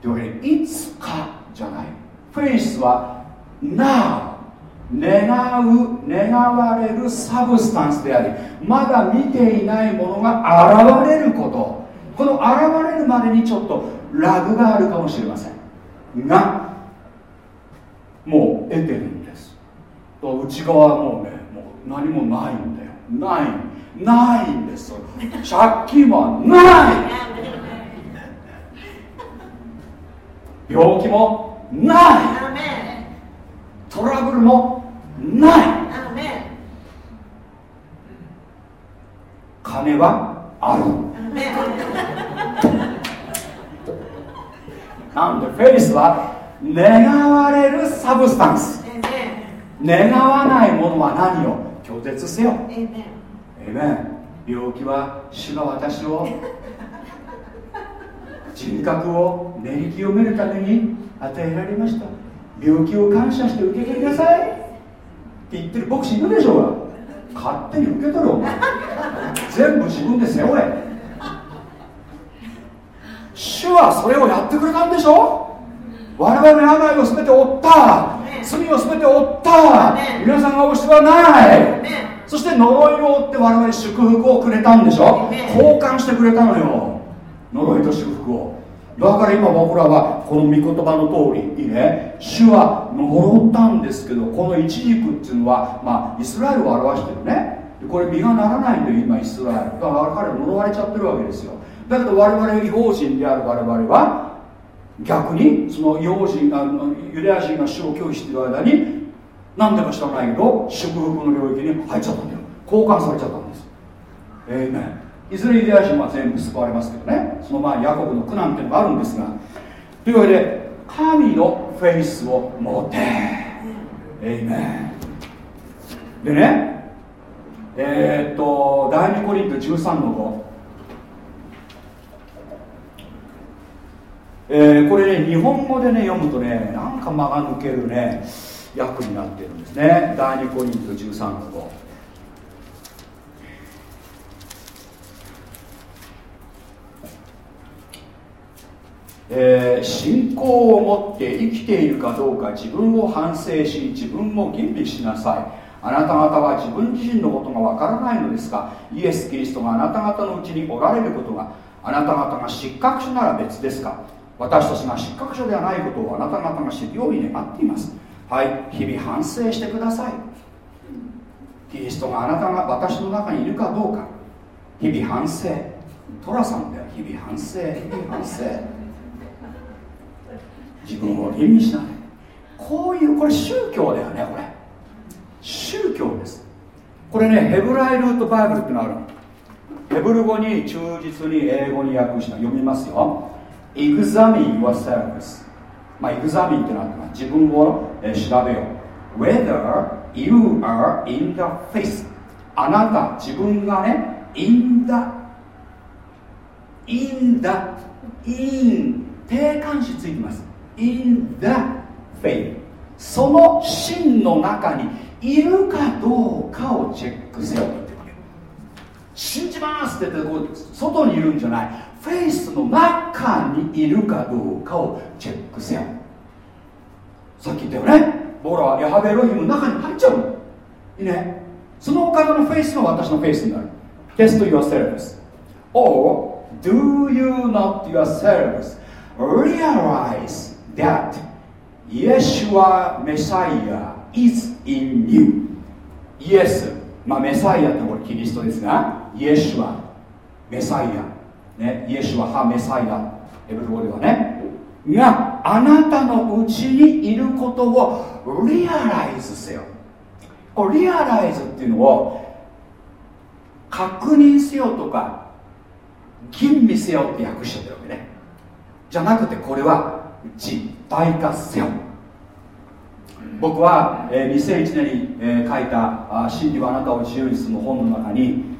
Speaker 1: というわけでいつかじゃない。フェイスは Now 願う願われるサブスタンスでありまだ見ていないものが現れること。この現れるまでにちょっとラグがあるかもしれません。がもう得てるんです。と内側はもうねもう何もないんだよ。ない。ないんです。借金はない。病気もないトラブルもない。金はある。なんでフェイスは願われるサブスタンス。願わないものは何を拒絶せよ。えめ病気は主が私を 人格を練り清めるために与えられました病気を感謝して受け取りなさい。って言ってる牧師いるでしょうが。勝手に受け取るお前全部自分で背負え。主はそれをやってくれたんでしょ。我々の病を全て負った。罪を全て負った。皆さんがおしてはない。そして呪いを負って我々に祝福をくれたんでしょ。交換してくれたのよ。呪いと祝福をだから今僕らはこの御言葉の通りいいね主は呪ったんですけどこの一軸っていうのは、まあ、イスラエルを表してるね。これ実がならないんで今イスラエルだから彼呪われちゃってるわけですよ。だけど我々違法人である我々は逆にその違法人あのユダヤ人が主を拒否している間に何でか知らないけど祝福の領域に入っちゃったんだよ。交換されちゃったんです。ええー、ねいずれユダヤ人は全部救われますけどね。その前ヤコブの苦難っていうのがあるんですがというわけで神のフェイスを持て。エイメン。でねえー、っと第2コリント13の5えー、これね日本語でね読むとねなんか間が抜けるね訳になってるんですね。第2コリント13の5えー信仰を持って生きているかどうか自分を反省し自分を吟味しなさい。あなた方は自分自身のことがわからないのですがイエス・キリストがあなた方のうちにおられることが。あなた方が失格者なら別ですか？私たちが失格者ではないことをあなた方が知るように願っています。はい。日々反省してください。キリストがあなたが私の中にいるかどうか。日々反省。寅さんだよ。日々反省。日々反省。自分を吟味しない。こういうこれ宗教だよねこれ。宗教です。これねヘブライルートバイブルってのあるの。ヘブル語に忠実に英語に訳した。読みますよ。Examine yourselves まあ examine ってのは自分を、えー調べよう。Whether you are in the faith あなた自分がね in the in the in 定冠詞ついてます。In the faith. その信の中にいるかどうかをチェックせよ。と言ってるわけ信じますって言ってこう外にいるんじゃない。フェイスの中にいるかどうかをチェックせよ。さっき言ったよね。僕らはヤハベロヒムの中に入っちゃうの。いいね。そのお方のフェイスが私のフェイスになる。Test yourselves or do you not yourselves realize that Yeshua Messiah is in you. イエス、まあ、メサイアってこれキリストですがイエシュアメサイア、ね、イエシュアハメサイアエブル語ではね。があなたのうちにいることをリアライズせよ。これリアライズっていうのを確認せよとか吟味せよって訳しちゃってるわけね。じゃなくてこれは実体化せよ。僕は、えー2001年に、えー書いた「真理はあなたを自由にする」の本の中に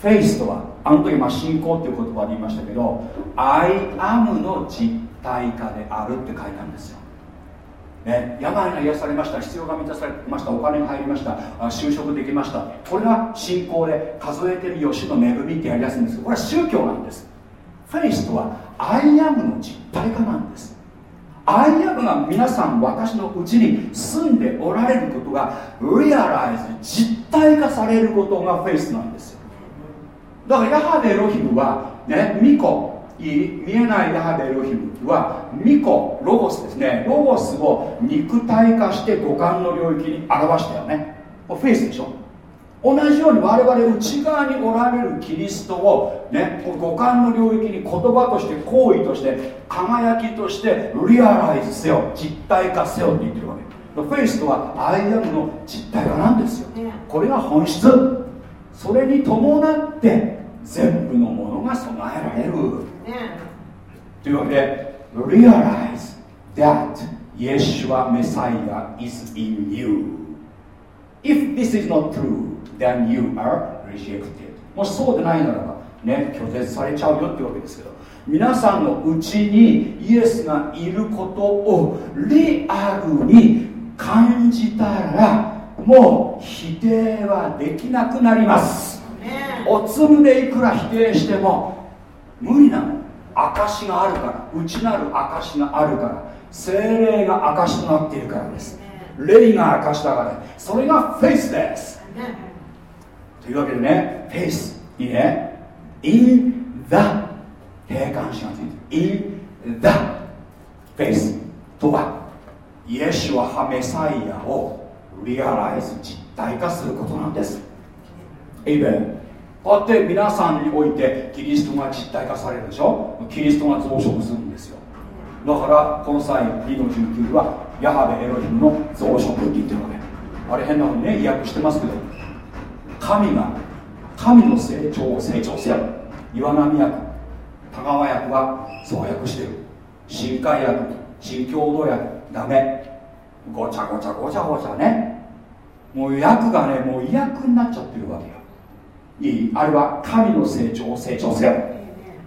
Speaker 1: フェイスとはあの時まあ信仰っていう言葉で言いましたけど「I am」の実体化であるって書いたんですよ。ね、病が癒されました必要が満たされましたお金が入りました就職できました。これが信仰で数えてる吉の恵みってやりやすいんですけどこれは宗教なんです。faith とは I AM の実体化なんです。 I AM が皆さん私のうちに住んでおられることが realize 実体化されることがフェイスなんですよ。だからヤハベエロヒムはね御子。見えないヤハベエロヒムは御子ロゴスですね。ロゴスを肉体化して五感の領域に表したよね。フェイスでしょ。同じように我々内側におられるキリストをね五感の領域に言葉として行為として輝きとして realize せよ実体化せよって言ってるわけ。フェイスとはアイアムの実体化なんですよ。これが本質。それに伴って全部のものが備えられる。というわけで Realize that Yeshua Messiah is in you. If this is not true then you are rejected. もしそうでないならばね拒絶されちゃうよってわけですけど皆さんのうちにイエスがいることをリアルに感じたらもう否定はできなくなります。おつむでいくら否定しても無理なの。証があるから内なる証があるから精霊が証となっているからです。霊が証だからそれがフェイスですというわけでねフェイスいいね。in the 定冠詞がついてる in the face とはイエシュアハメサイアをリアライズ実体化することなんです。エイベンこうやって皆さんにおいてキリストが実体化されるでしょ？キリストが増殖するんですよ。だからこの際2の19はヤハベエロヒムの増殖って言ってるわけ。あれ変なふうにね訳してますけど。神が神の成長を成長せよ。岩波役田川役はそう訳してる新海役新共同役。ダメごちゃごちゃごちゃごちゃね。もう役がねもう医薬になっちゃってるわけよ。いいあれは神の成長を成長せよ。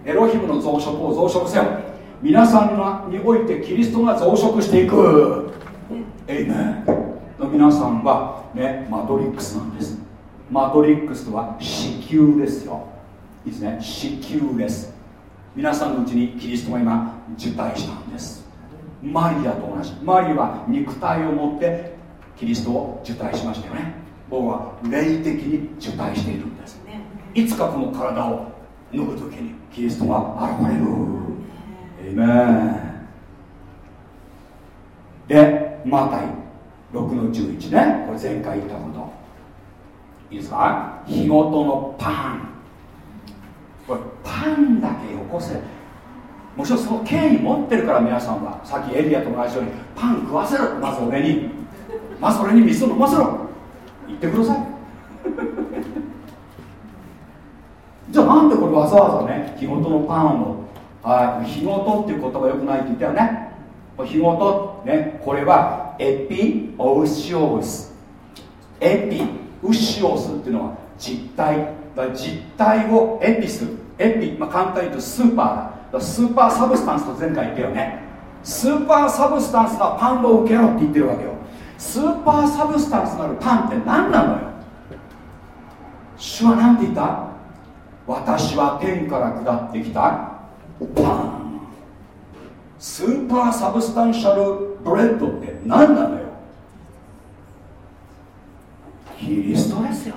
Speaker 1: エロヒムの増殖を増殖せよ。皆さんにおいてキリストが増殖していく。エイメン。皆さんはねマトリックスなんです。マトリックスとは子宮ですよ。いいですね。子宮です。皆さんのうちにキリストが今受胎したんです。マリアと同じ。マリアは肉体を持ってキリストを受胎しましたよね。僕は霊的に受胎しているんです。いつかこの体を脱ぐ時にキリストが現れる。エイメンでマタイ6の11ね。これ前回言ったこといいですか？日ごとのパン。これパンだけよこせ。もちろんその権威持ってるから皆さんは。さっきエリアと同じようにパン食わせろ。まず俺に。まず俺に水を飲ませろ。言ってください。じゃあなんでこれわざわざね日ごとのパンをはい日ごとっていう言葉よくないって言ったよね。日ごとねこれは epiousios。epi。ousios っていうのは実体実体を epi す epi、まあ、簡単に言うとスーパーだ。スーパーサブスタンスと前回言ったよね。 super substance なパンを受けろって言ってるわけよ。 super substance なるパンって何なのよ？主は何て言った？私は天から下ってきたパン。スーパーサブスタンシャルブレッドって何なのよ？キリストですよ。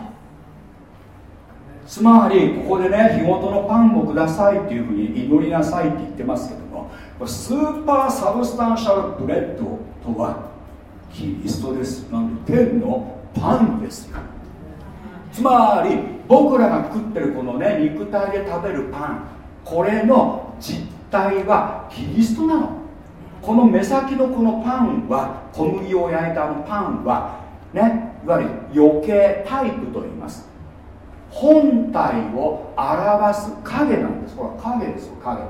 Speaker 1: つまりここでね日ごとのパンをくださいっていうふうに祈りなさいって言ってますけどもスーパーサブスタンシャルブレッドとはキリストです。なんで天のパンですよ。つまり僕らが食ってるこのね肉体で食べるパンこれの実体はキリストなの。この目先のこのパンは小麦を焼いたあのパンはねいわゆる余計タイプと言います。本体を表す影なんです。これ影ですよ影。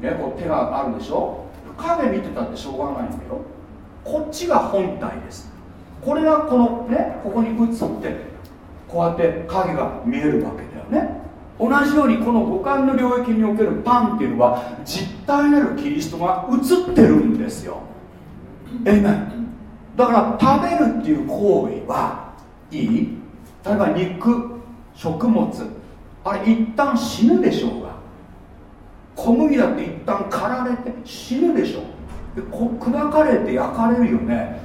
Speaker 1: ねこう手があるでしょ？影見てたってしょうがないんだよ。こっちが本体です。これがこのねここに映ってこうやって影が見えるわけだよね。同じようにこの五感の領域におけるパンっていうのは実体なるキリストが映ってるんですよ。えめだから食べるっていう行為はいい？例えば肉食物あれ一旦死ぬでしょうが小麦だって一旦刈られて死ぬでしょで砕かれて焼かれるよね。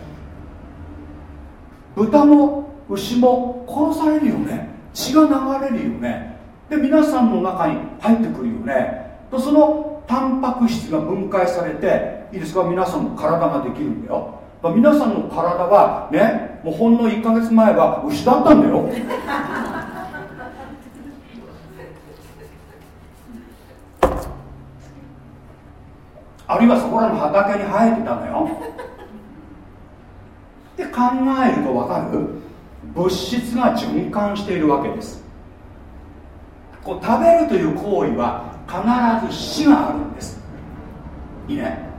Speaker 1: 豚も牛も殺されるよね。血が流れるよね。で皆さんの中に入ってくるよね。とそのタンパク質が分解されていいですか？皆さんの体ができるんだよ。皆さんの体はねもうほんの1ヶ月前は牛だったんだよ。あるいはそこらの畑に生えてたのよ。で考えると分かる。物質が循環しているわけです。こう食べるという行為は必ず死があるんです。いいね。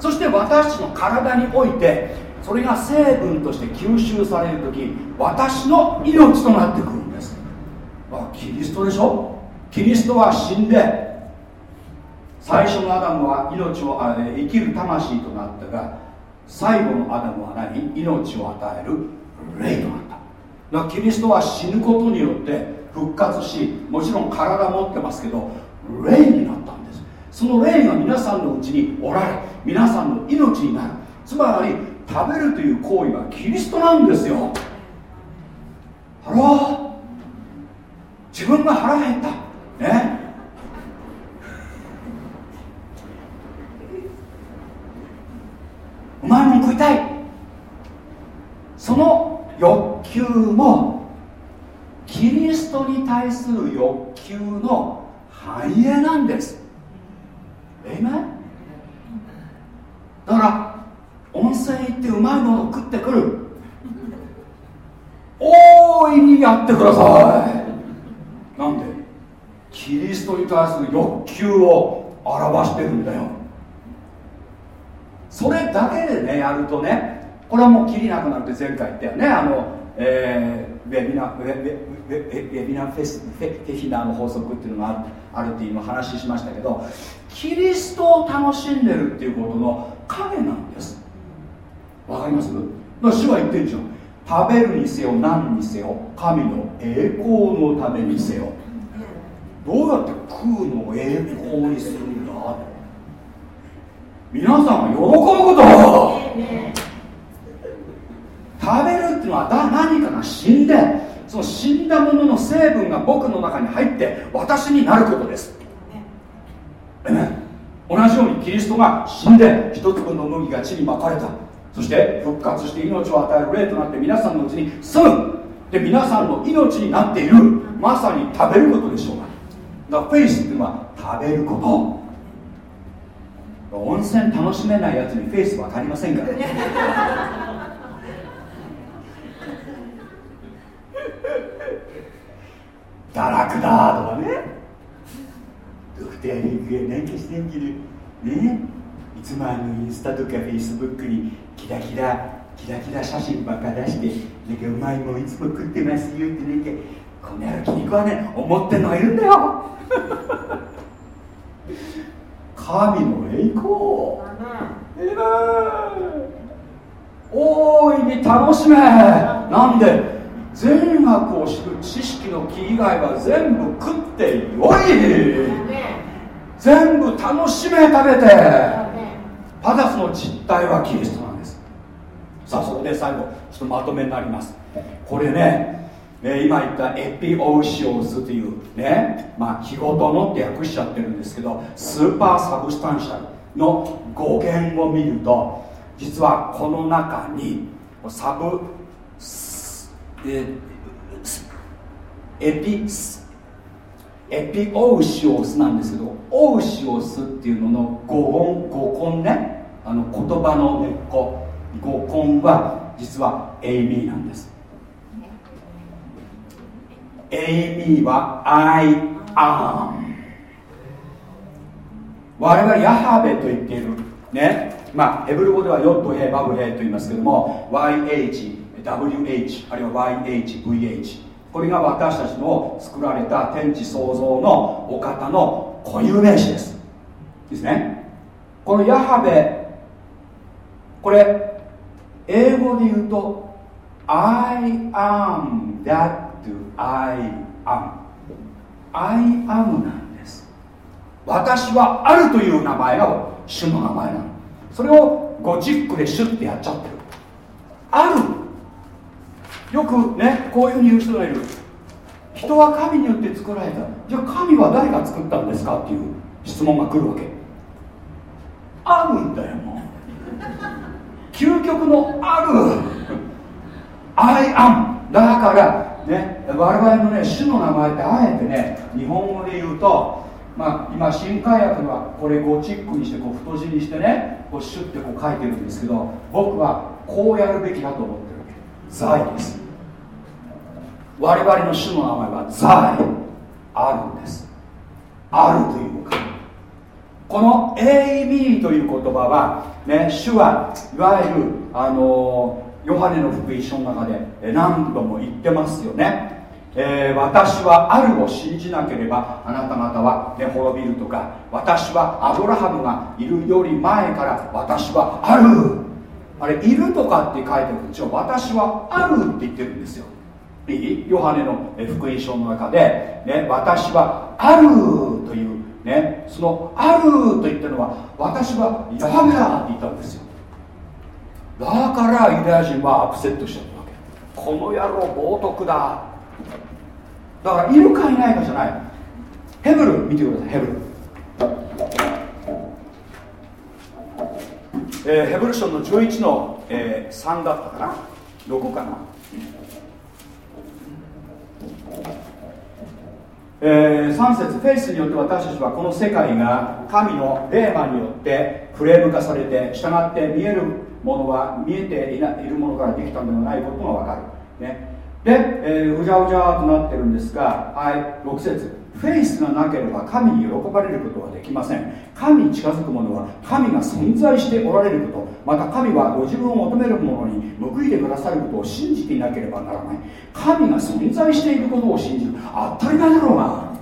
Speaker 1: そして私の体においてそれが成分として吸収される時私の命となってくるんです。あキリストでしょ？キリストは死んで最初のアダムは命をあ生きる魂となったが最後のアダムは何？命を与える霊となった。だからキリストは死ぬことによって復活しもちろん体持ってますけど霊になった。その霊が皆さんのうちにおられ皆さんの命になる。つまり食べるという行為はキリストなんですよ。ハロー。自分が腹減った。ね。うまいもん食いたい。その欲求もキリストに対する欲求の反映なんです。えいめだから温泉行ってうまいもの食ってくる。大いにやってください。なんで？キリストに対する欲求を表してるんだよ。それだけでねやるとねこれはもうきりなくなるって前回言ったよね。あの、え、ウェビナウェウェウェウェビナフェスフェフェヒナーの法則っていうのがあるっていう話しましたけどキリストを楽しんでるっていうことの影なんです。わかります？だから主は言ってるじゃん。食べるにせよ何にせよ神の栄光のためにせよ。どうやって食うのを栄光にするんだ皆さんが喜ぶこと。食べるっていうのはだ何かが死んでその死んだものの成分が僕の中に入って私になることです。同じようにキリストが死んで一粒の麦が地にまかれた。そして復活して命を与える霊となって皆さんのうちに住むで皆さんの命になっている。まさに食べることでしょうがだからフェイスっていうのは食べること。温泉楽しめないやつにフェイス分かりませんから。堕落だとかね。ドクター・リンクがなんかしてんけどね。いつもあのインスタとかフェイスブックにキラキラキラキラ写真ばっか出してなんかうまいもんいつも食ってますよってなんかこの野郎気に食わね思ってんのがいるんだよ。神の栄光。いいね大いに楽しめ。なんで？善悪を知る知識の木以外は全部食ってよい。全部楽しめ食べて。パダスの実体はキリストなんです。さあそこで最後ちょっとまとめになります。これね、え今言った epiousios というねまあ日ごとのって訳しちゃってるんですけど super substantial の語源を見ると実はこの中にサブスえエピエピオーシオスなんですけどオーシオスっていうのの語音語根ね。あの言葉の根っこ。語根は実はエイミーなんです。エイミーは I am 我々ヤハベと言っているね。まあヘブル語ではヨットヘイバブヘイと言いますけども YH WH あるいは YHVH これが私たちの作られた天地創造のお方の固有名詞です。ですね。このヤハベこれ英語で言うと I am that I am I am なんです。私はあるという名前が主の名前なの。それをゴジックでシュッてやっちゃってる。ある。よくねこういうふうに言う人がいる。人は神によって作られた。じゃあ神は誰が作ったんですかっていう質問が来るわけ。あるんだよもう。究極のある。I am だからね我々のね主の名前ってあえてね日本語で言うとまあ今新海訳はこれゴチックにしてこう太字にしてねこうシュッてこう書いてるんですけど僕はこうやるべきだと思ってる。財です。我々の主の名前は財。あるんです。あるというか。この「エイミー」という言葉は、ね、主はいわゆるあのヨハネの福音書の中で何度も言ってますよね、えー私はあるを信じなければあなた方は、ね、滅びるとか私はアブラハムがいるより前から私はある。あれいるとかって書いてある違う私はあるって言ってるんですよ。いい？ヨハネの福音書の中で、ね、私はあるという、ね、そのあると言ってるのは私はヤハベだって言ったんですよ。だからユダヤ人はアップセットしちゃったわけ。この野郎冒涜だ。だからいるかいないかじゃない。ヘブル見てくださいヘブル、えーヘブル書の11の、えー3だったかな？どこかな？えー、3節フェイスによって私たちはこの世界が神の霊魔によってフレーム化されて従って見えるものは見えていないるものからできたのではないことが分かる、ね、で、えーうじゃうじゃとなってるんですが、はい、6節。フェイスがなければ神に喜ばれることはできません。神に近づく者は神が存在しておられること。また神はご自分を求める者に報いてくださることを信じていなければならない。神が存在していることを信じる。当たり前だろうが。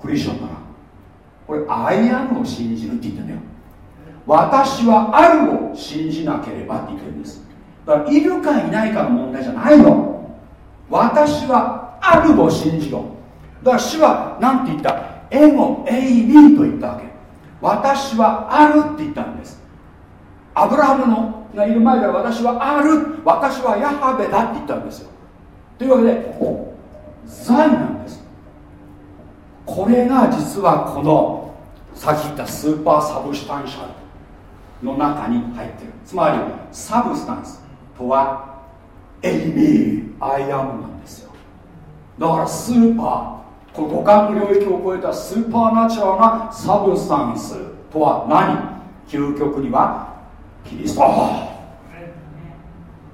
Speaker 1: クリスチャンな。らこれアイアムを信じるって言ってんだよ。私はあるを信じなければって言ってるんです。だからいるかいないかの問題じゃないの。私はあるを信じろ。だから主は何て言った？エゴエイミーと言ったわけ。私はあるって言ったんです。アブラハムのがいる前では私はある。私はヤハベだって言ったんですよ。というわけで財なんです。これが実はこのさっき言った super substantial の中に入ってる。つまり substance とは eimi I AM なんですよ。だからスーパーこの五感の領域を超えた supernatural な substance とは何究極にはキリスト。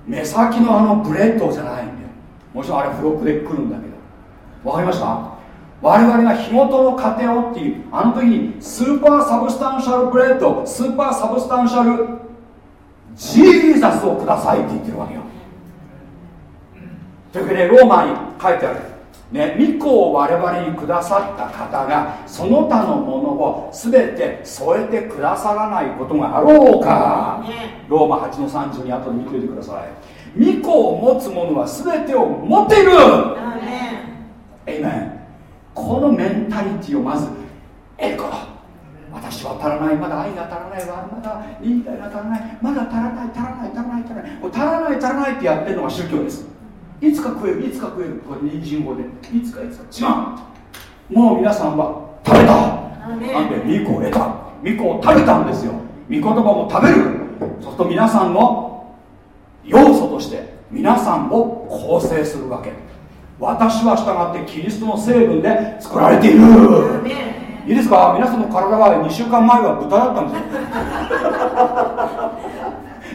Speaker 1: 目先のあの bread じゃないんだよ。もちろんあれフロックで来るんだけど。わかりました？我々が日ごとの糧をっていうあの時に super substantial bread super substantial Jesus をくださいって言ってるわけよ。というわけでローマに書いてある。ね、御子を我々にくださった方がその他のものを全て添えてくださらないことがあろうか、ローマ8の30に後で見ておいてください。御子を持つ者は全てを持っている。エイメン。このメンタリティをまず得ること私は足らない。まだ愛が足らない。わまだ忍耐が足らない。まだ足らない。足らない。足らない。足らない。足らない。足らない。ってやってるのが宗教ですいつか食えるいつか食える。これ人参語でいつかいつか。違うもう皆さんは食べた。なんで御子を得た。御子を食べたんですよ。御言葉も食べる。そうすると皆さんの要素として皆さんを構成するわけ。私は従ってキリストの成分で作られている。いいですか？皆さんの体は2週間前は豚だったんですよ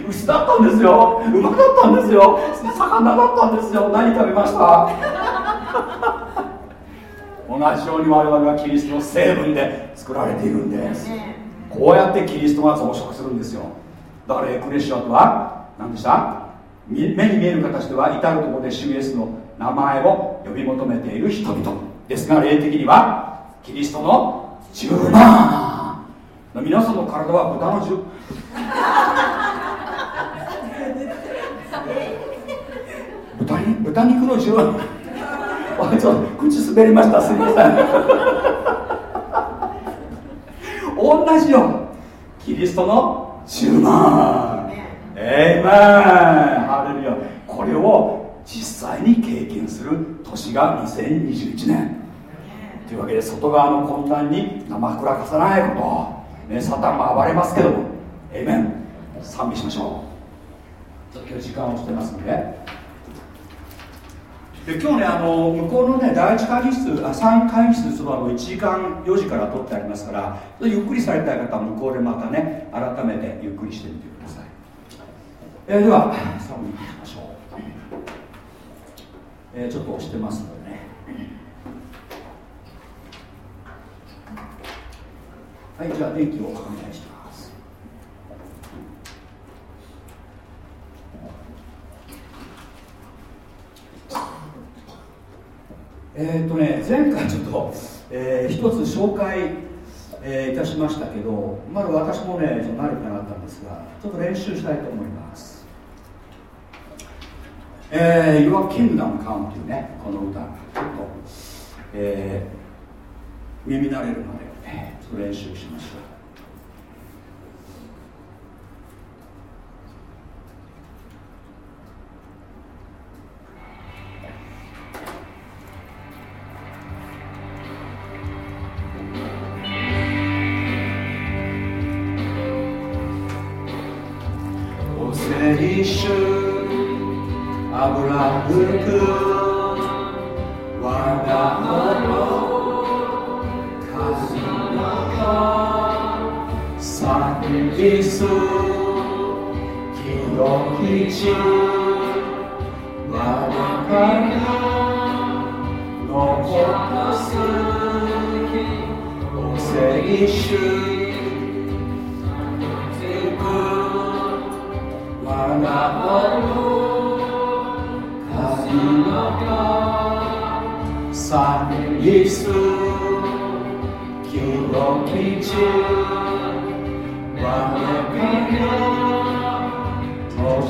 Speaker 1: 牛だったんですよ。馬だったんですよ。魚だったんですよ。何食べました？同じように我々はキリストの成分で作られているんです。こうやってキリストが増殖するんですよ。だからエクレシアとは何でした？目に見える形では至るところで主イエスの名前を呼び求めている人々です。が霊的にはキリストの十万。皆さんの体は豚の十豚肉の十万あちょっと口滑りましたすみません。同じよ。キリストの十万えいめんハレルヤ。これを実際に経験する年が2021年。というわけで外側の混乱に生くらかさないこと、ね、サタンも暴れますけども。えいめん賛美しましょう。ちょっと今日時間をしてますので。で今日ねあの向こうのね第一会議室あ3会議室そばの1時間4時から取ってありますからゆっくりされたい方は向こうでまたね改めてゆっくりしてみてください、えー、ではさあ見ていきましょう、えー、ちょっと押してますのでね。はいじゃあ電気をお願いします。えー、っとね前回ちょっと、えー、一つ紹介、えー、いたしましたけどまだ私もねちょっと慣れてなかったんですがちょっと練習したいと思います。えー、Your Kingdom Come っていうねこの歌ちょっと、えー、耳慣れるまで、ね、ちょっと練習しましょう。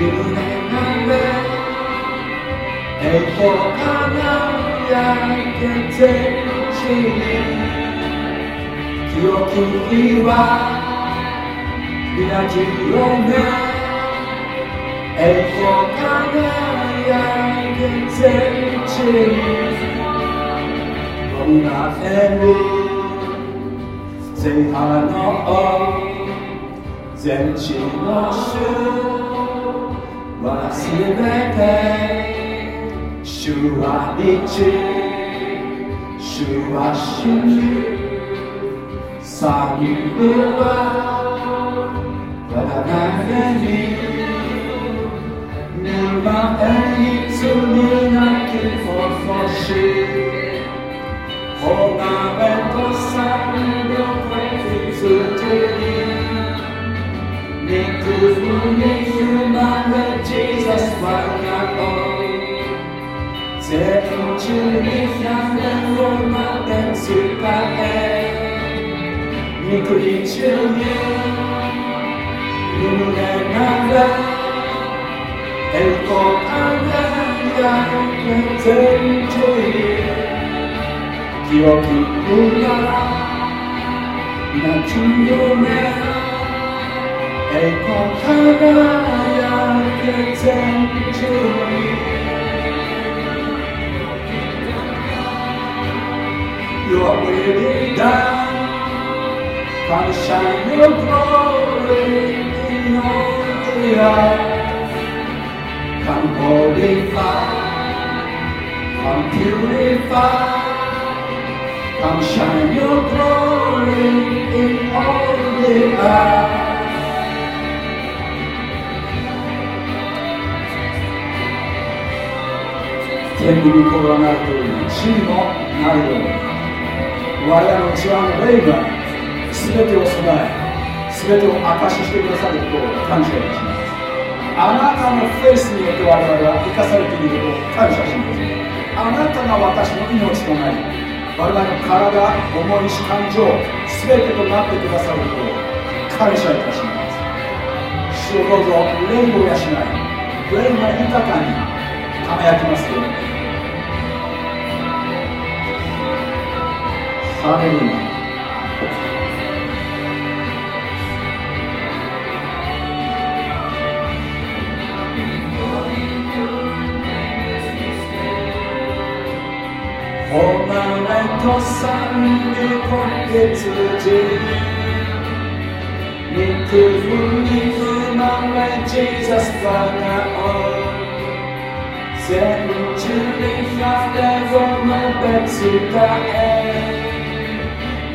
Speaker 1: 全地になれをので伝え肉に中に夢なれ栄光輝け全地に清き日は皆きよね栄光輝け全地になえる前半の王全地の主忘れて主は道主は真三部は我が中に沼へに罪なき星ほがめとさの羊肉に生ま全地に百をまで使え肉に中に夢なら栄光輝け全地に清き運がなき夢栄光輝け全地に全部の心がなるように地位もなるように。我々の内側の霊が全てを備え全てを証ししてくださることを感謝いたします。あなたのフェイスによって我々は生かされていることを感謝します。あなたが私の命となり我々の体思いし感情全てとなってくださることを感謝いたします。主をどうぞ霊を養い霊が豊かに輝きますように。ハレルヤお前と三に今月時肉に生まれ Jesus 我が王全地に彼を述べ伝え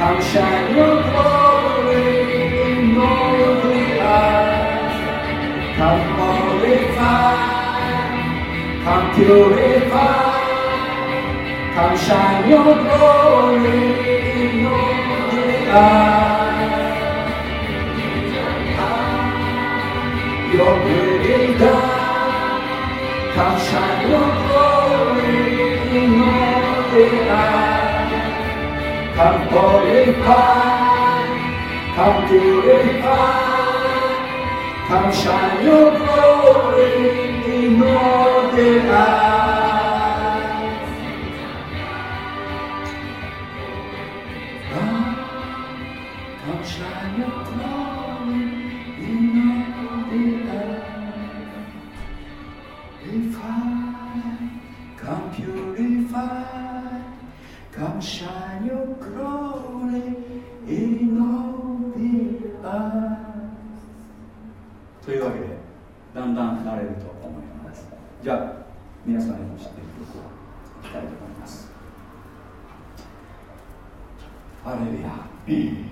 Speaker 1: Come shine your glory in the earth Come glorify Come purify Come shine your glory in the earth. Your will done. Come shine your glory in the earth. Come glorify. Come purify. Come shine your glory in all the earth. ハレルヤ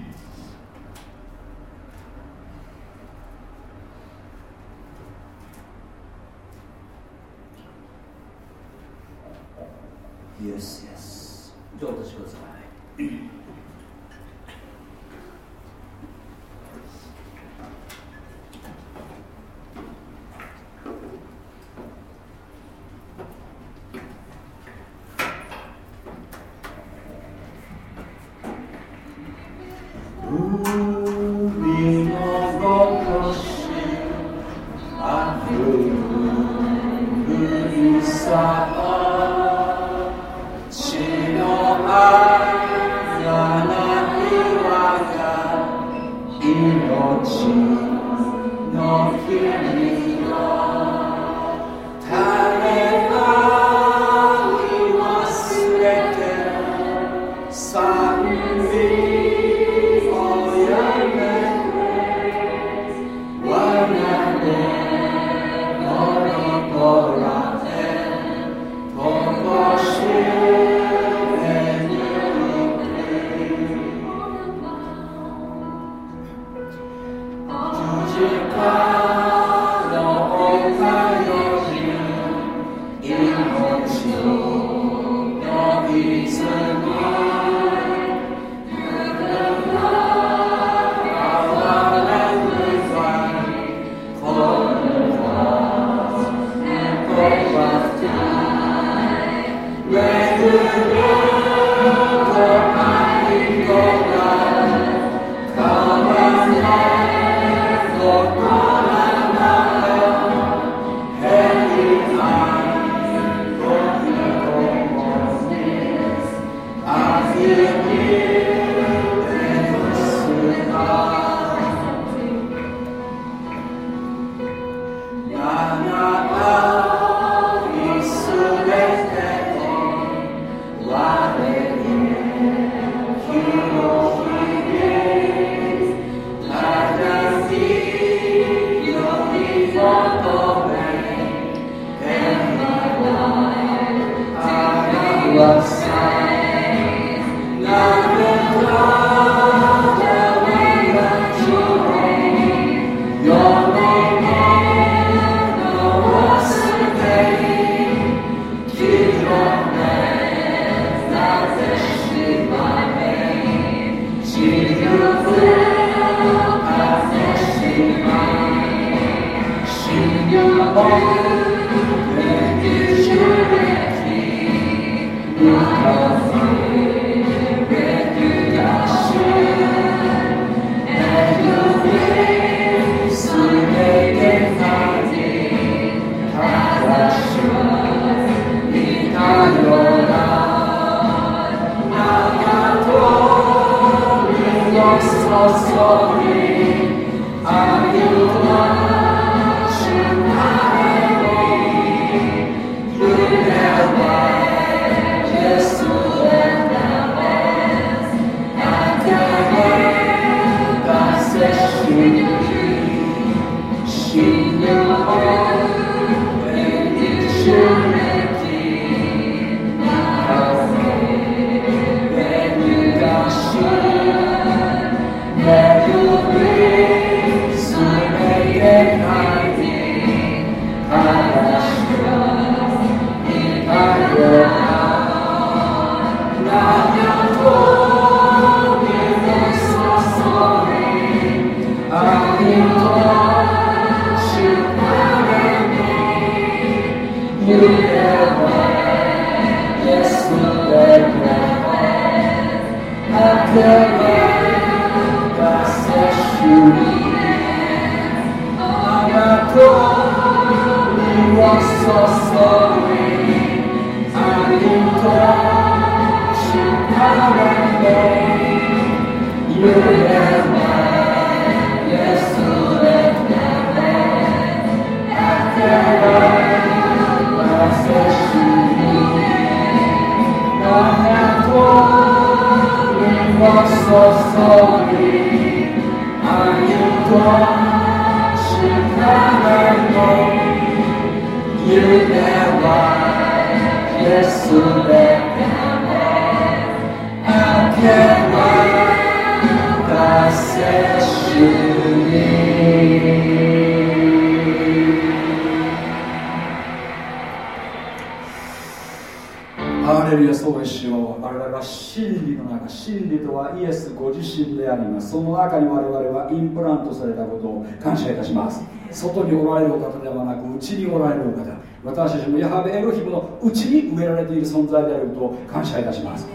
Speaker 1: ますその中に我々はインプラントされたことを感謝いたします。外におられるお方ではなく内におられるお方。私たちもヤハベエロヒムの内に埋められている存在であることを感謝いたします。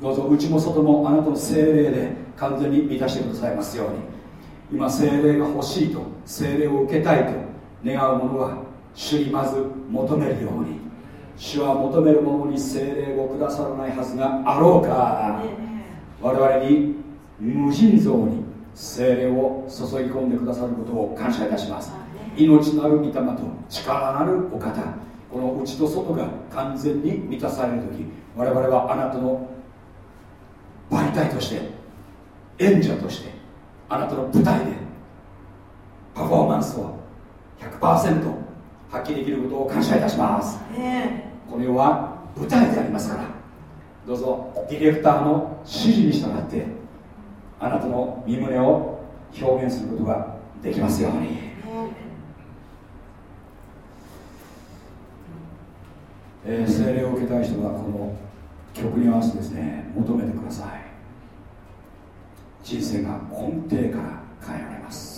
Speaker 1: どうぞ内も外もあなたの精霊で完全に満たしてくださいますように。今精霊が欲しいと精霊を受けたいと願う者は主にまず求めるように。主は求める者に精霊をくださらないはずがあろうか。我々に無尽蔵に精霊を注ぎ込んでくださることを感謝いたします。命のある御霊と力なるお方この内と外が完全に満たされる時我々はあなたの媒体として演者としてあなたの舞台でパフォーマンスを100%発揮できることを感謝いたします、この世は舞台でありますからどうぞディレクターの指示に従ってあなたの身胸を表現することができますように、えー、精霊を受けたい人はこの曲に合わせてですね求めてください。人生が根底から変えられます。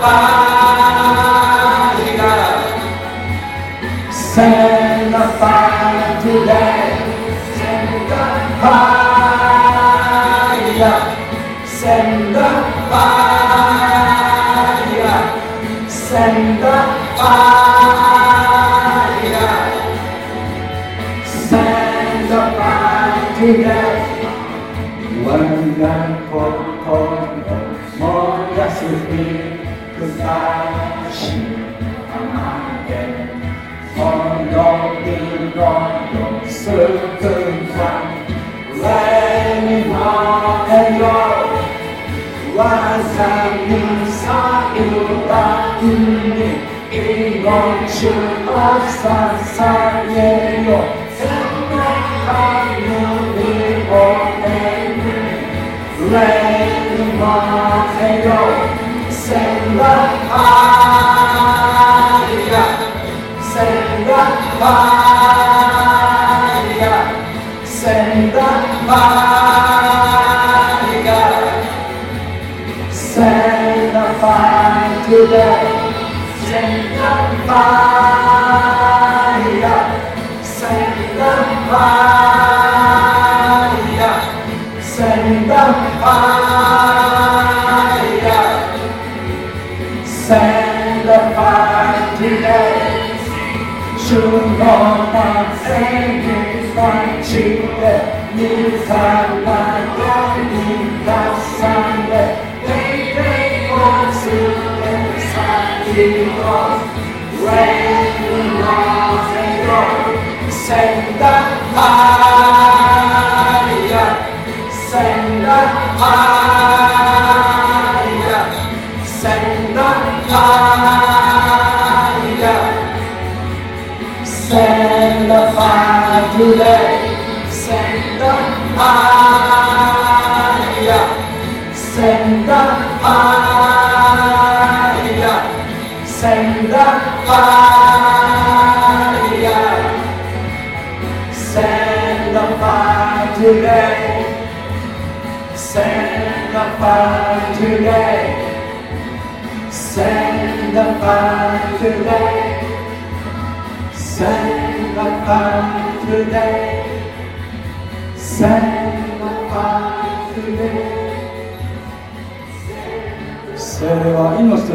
Speaker 1: para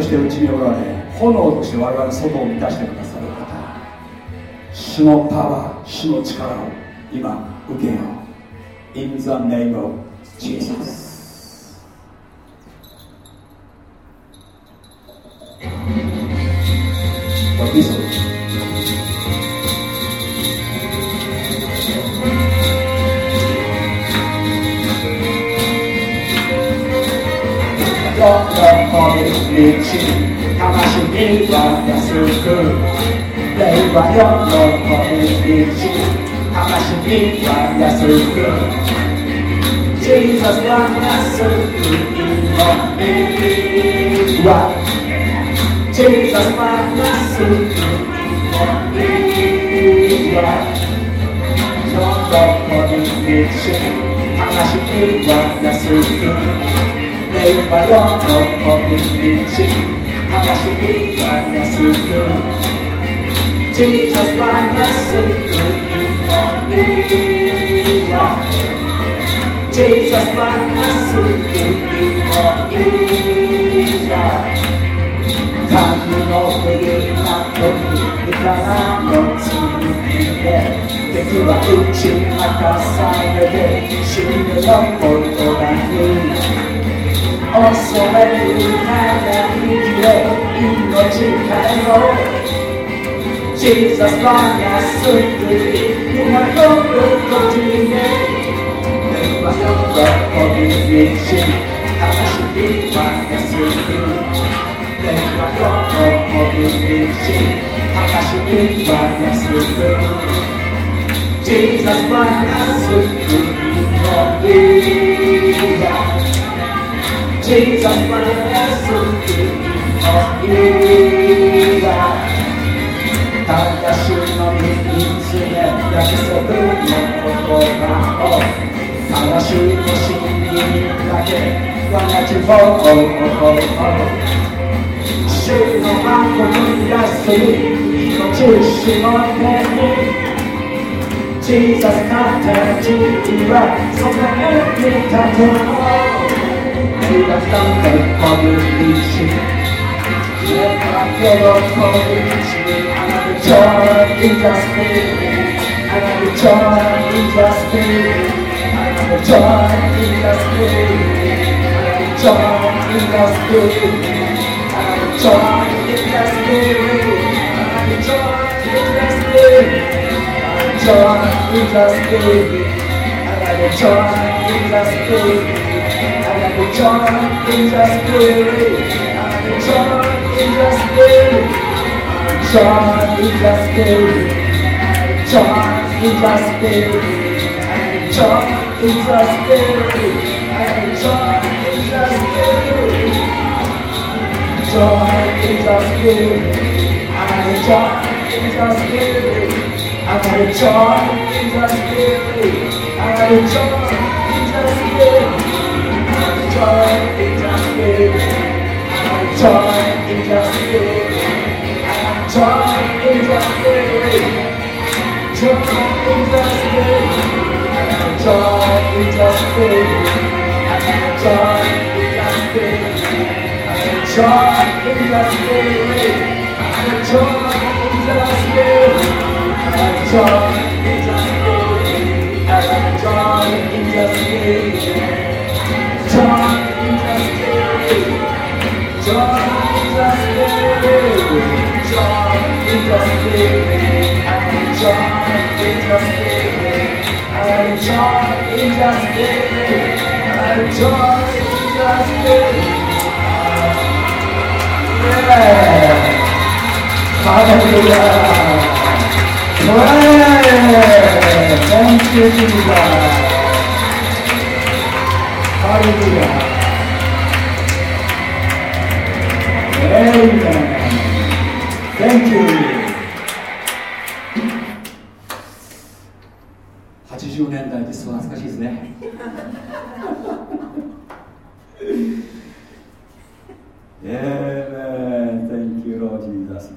Speaker 1: して内におられ炎として我々外を満たしてくださる方主のパワー主の力を今受けよう。In the name of 霊はよどんこびりち魂には安く Jesus は安く祈りは Jesus は安く祈りはどんどんこびりち魂には安く霊はよのこびりち魂には安く Jesus は安く祈りは Jesus は安く祈りは神の冬な時にからの続きで敵は打ち明かされて死ぬのことがに恐れるから生きれ命変えろ Jesus, long as simply you have no good for me. Never have love for me, vision. I should be my answer to. Never have love for. I should be my answer. Jesus, my answer to you. Jesus, my answer you. ja silno mienicy ja się zrobiłem pokocha o A na szyi silni takie kłaniacie wodą o o o Silno mam pokoja syli Czyszy moje Jesus Carter, G.E.R. Są na elfie tatuaż Widać tamte podróżniczy Nie trafię do podróżniczy joy in the spirit. I got the joy in the spirit. I got the joy in the spirit. I got the joy in the spirit. I got the joy in the spirit. I got the joy in the spirit. Joy in the spirit. I got the joy in the spirit. I got the joy in the spirit. I got the joy in the spirit. Charged with the spirit. Charged with the spirit. Charged with the spirit. Charged with the spirit. Charged with the spirit. I'm charged with the spirit. I'm charged with the spirit. I'm charged with the spirit. I'm charged with the spirit. I'm charged with the spirit. Try in just Try in just Try in just Try in just Try in just Try in just Try in just Try in just Try just living, I enjoy it just living, I enjoy it just living, I enjoy it just living. Yeah. Hallelujah. Thank you, Jesus. Hallelujah. Amen. Thank you.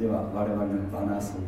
Speaker 1: では我々のバナーソング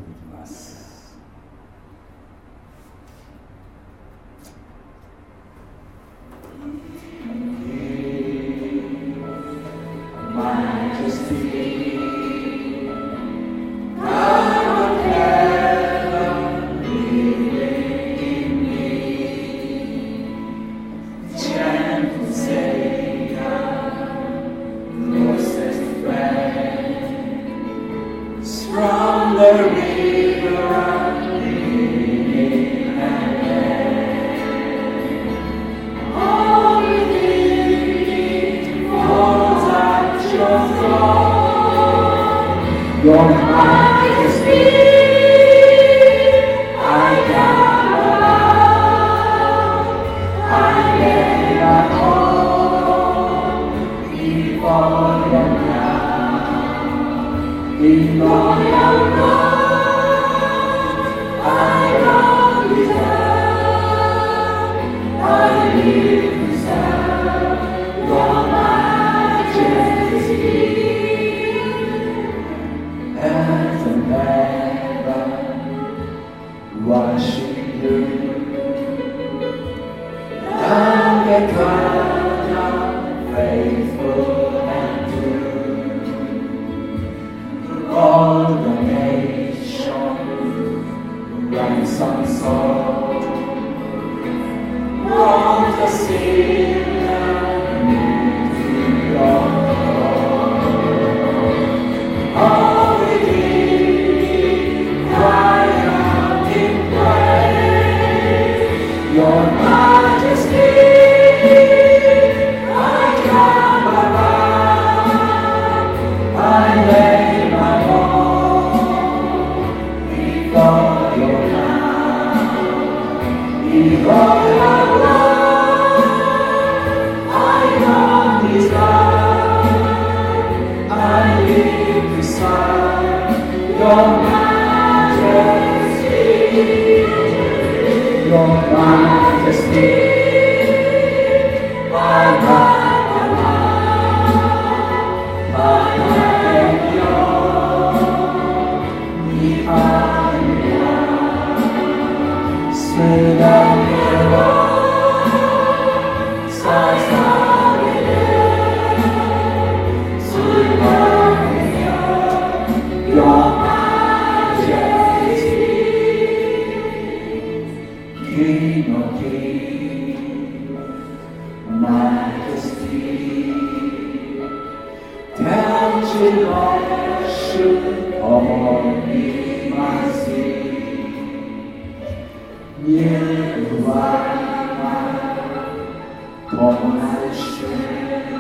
Speaker 1: All my shame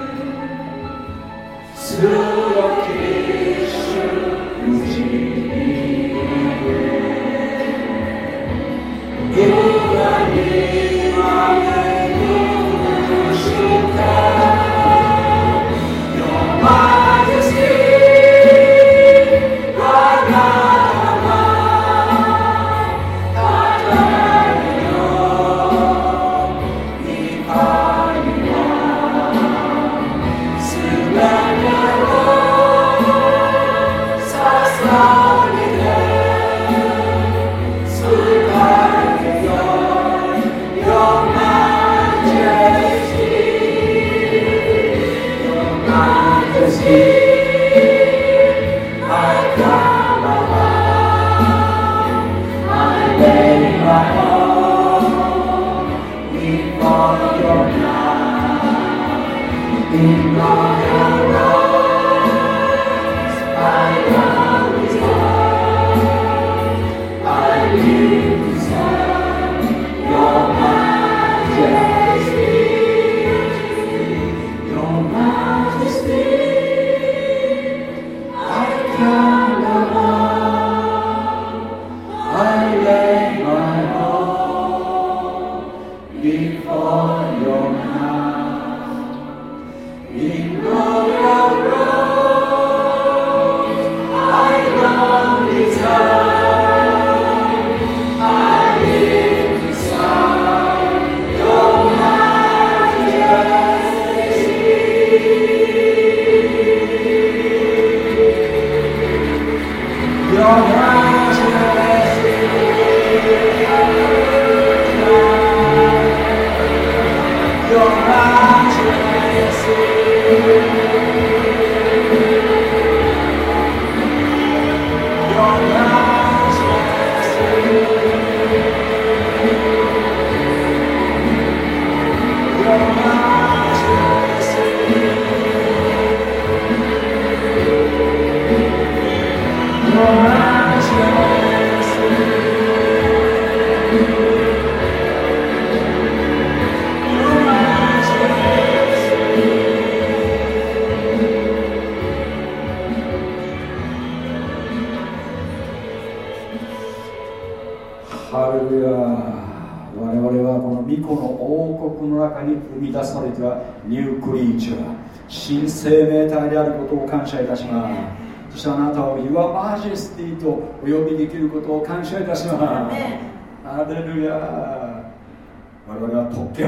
Speaker 1: to the kingdom.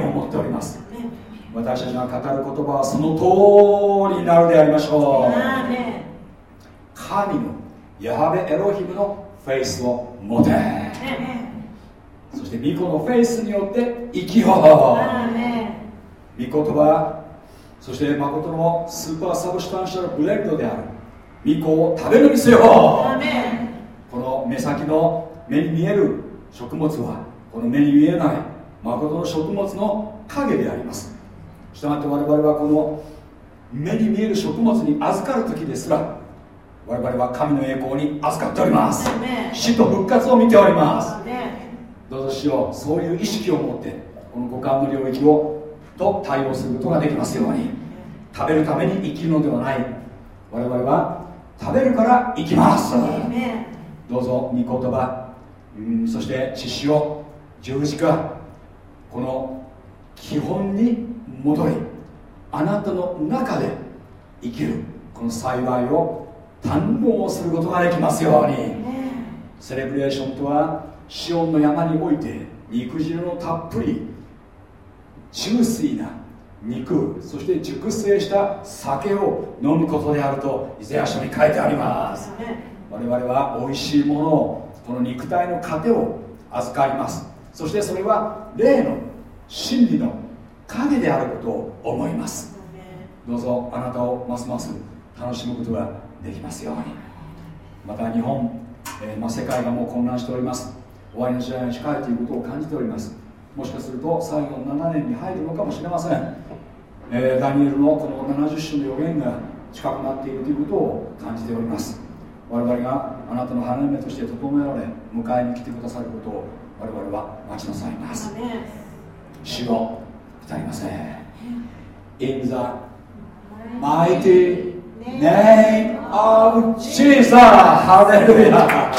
Speaker 1: を持っております。私たちが語る言葉はその通りになるでありましょう。神のヤハベエロヒムのフェイスを持て。そして巫女のフェイスによって生きよう。御言葉そして誠のスーパーサブスタンシャルブレッドである。巫女を食べるにせよこの目先の目に見える食物はこの目に見えない誠の食物の影であります。したがって我々はこの目に見える食物に預かる時ですら我々は神の栄光に預かっております。死と復活を見ております。どうぞしようそういう意識を持ってこの五感の領域をと対応することができますように。食べるために生きるのではない。我々は食べるから生きます。どうぞ御言葉うんそして血潮十字架この基本に戻りあなたの中で生きるこの幸いを堪能することができますように。セレブレーションとはシオンの山において肉汁のたっぷりジューシーな肉そして熟成した酒を飲むことであるとイザヤ書に書いてあります。我々は美味しいものをこの肉体の糧を預かりますそしてそれは霊の真理の影であることを思います。どうぞあなたをますます楽しむことができますように。また日本、えーまあ、世界がもう混乱しております。終わりの時代が近いということを感じております。もしかすると最後の7年に入るのかもしれません、えーダニエルのこの70種の予言が近くなっているということを感じております。我々があなたの花嫁として整えられ迎えに来てくださることを我々は待ちなさいます主を二りません In the mighty name of Jesus! ハレルヤ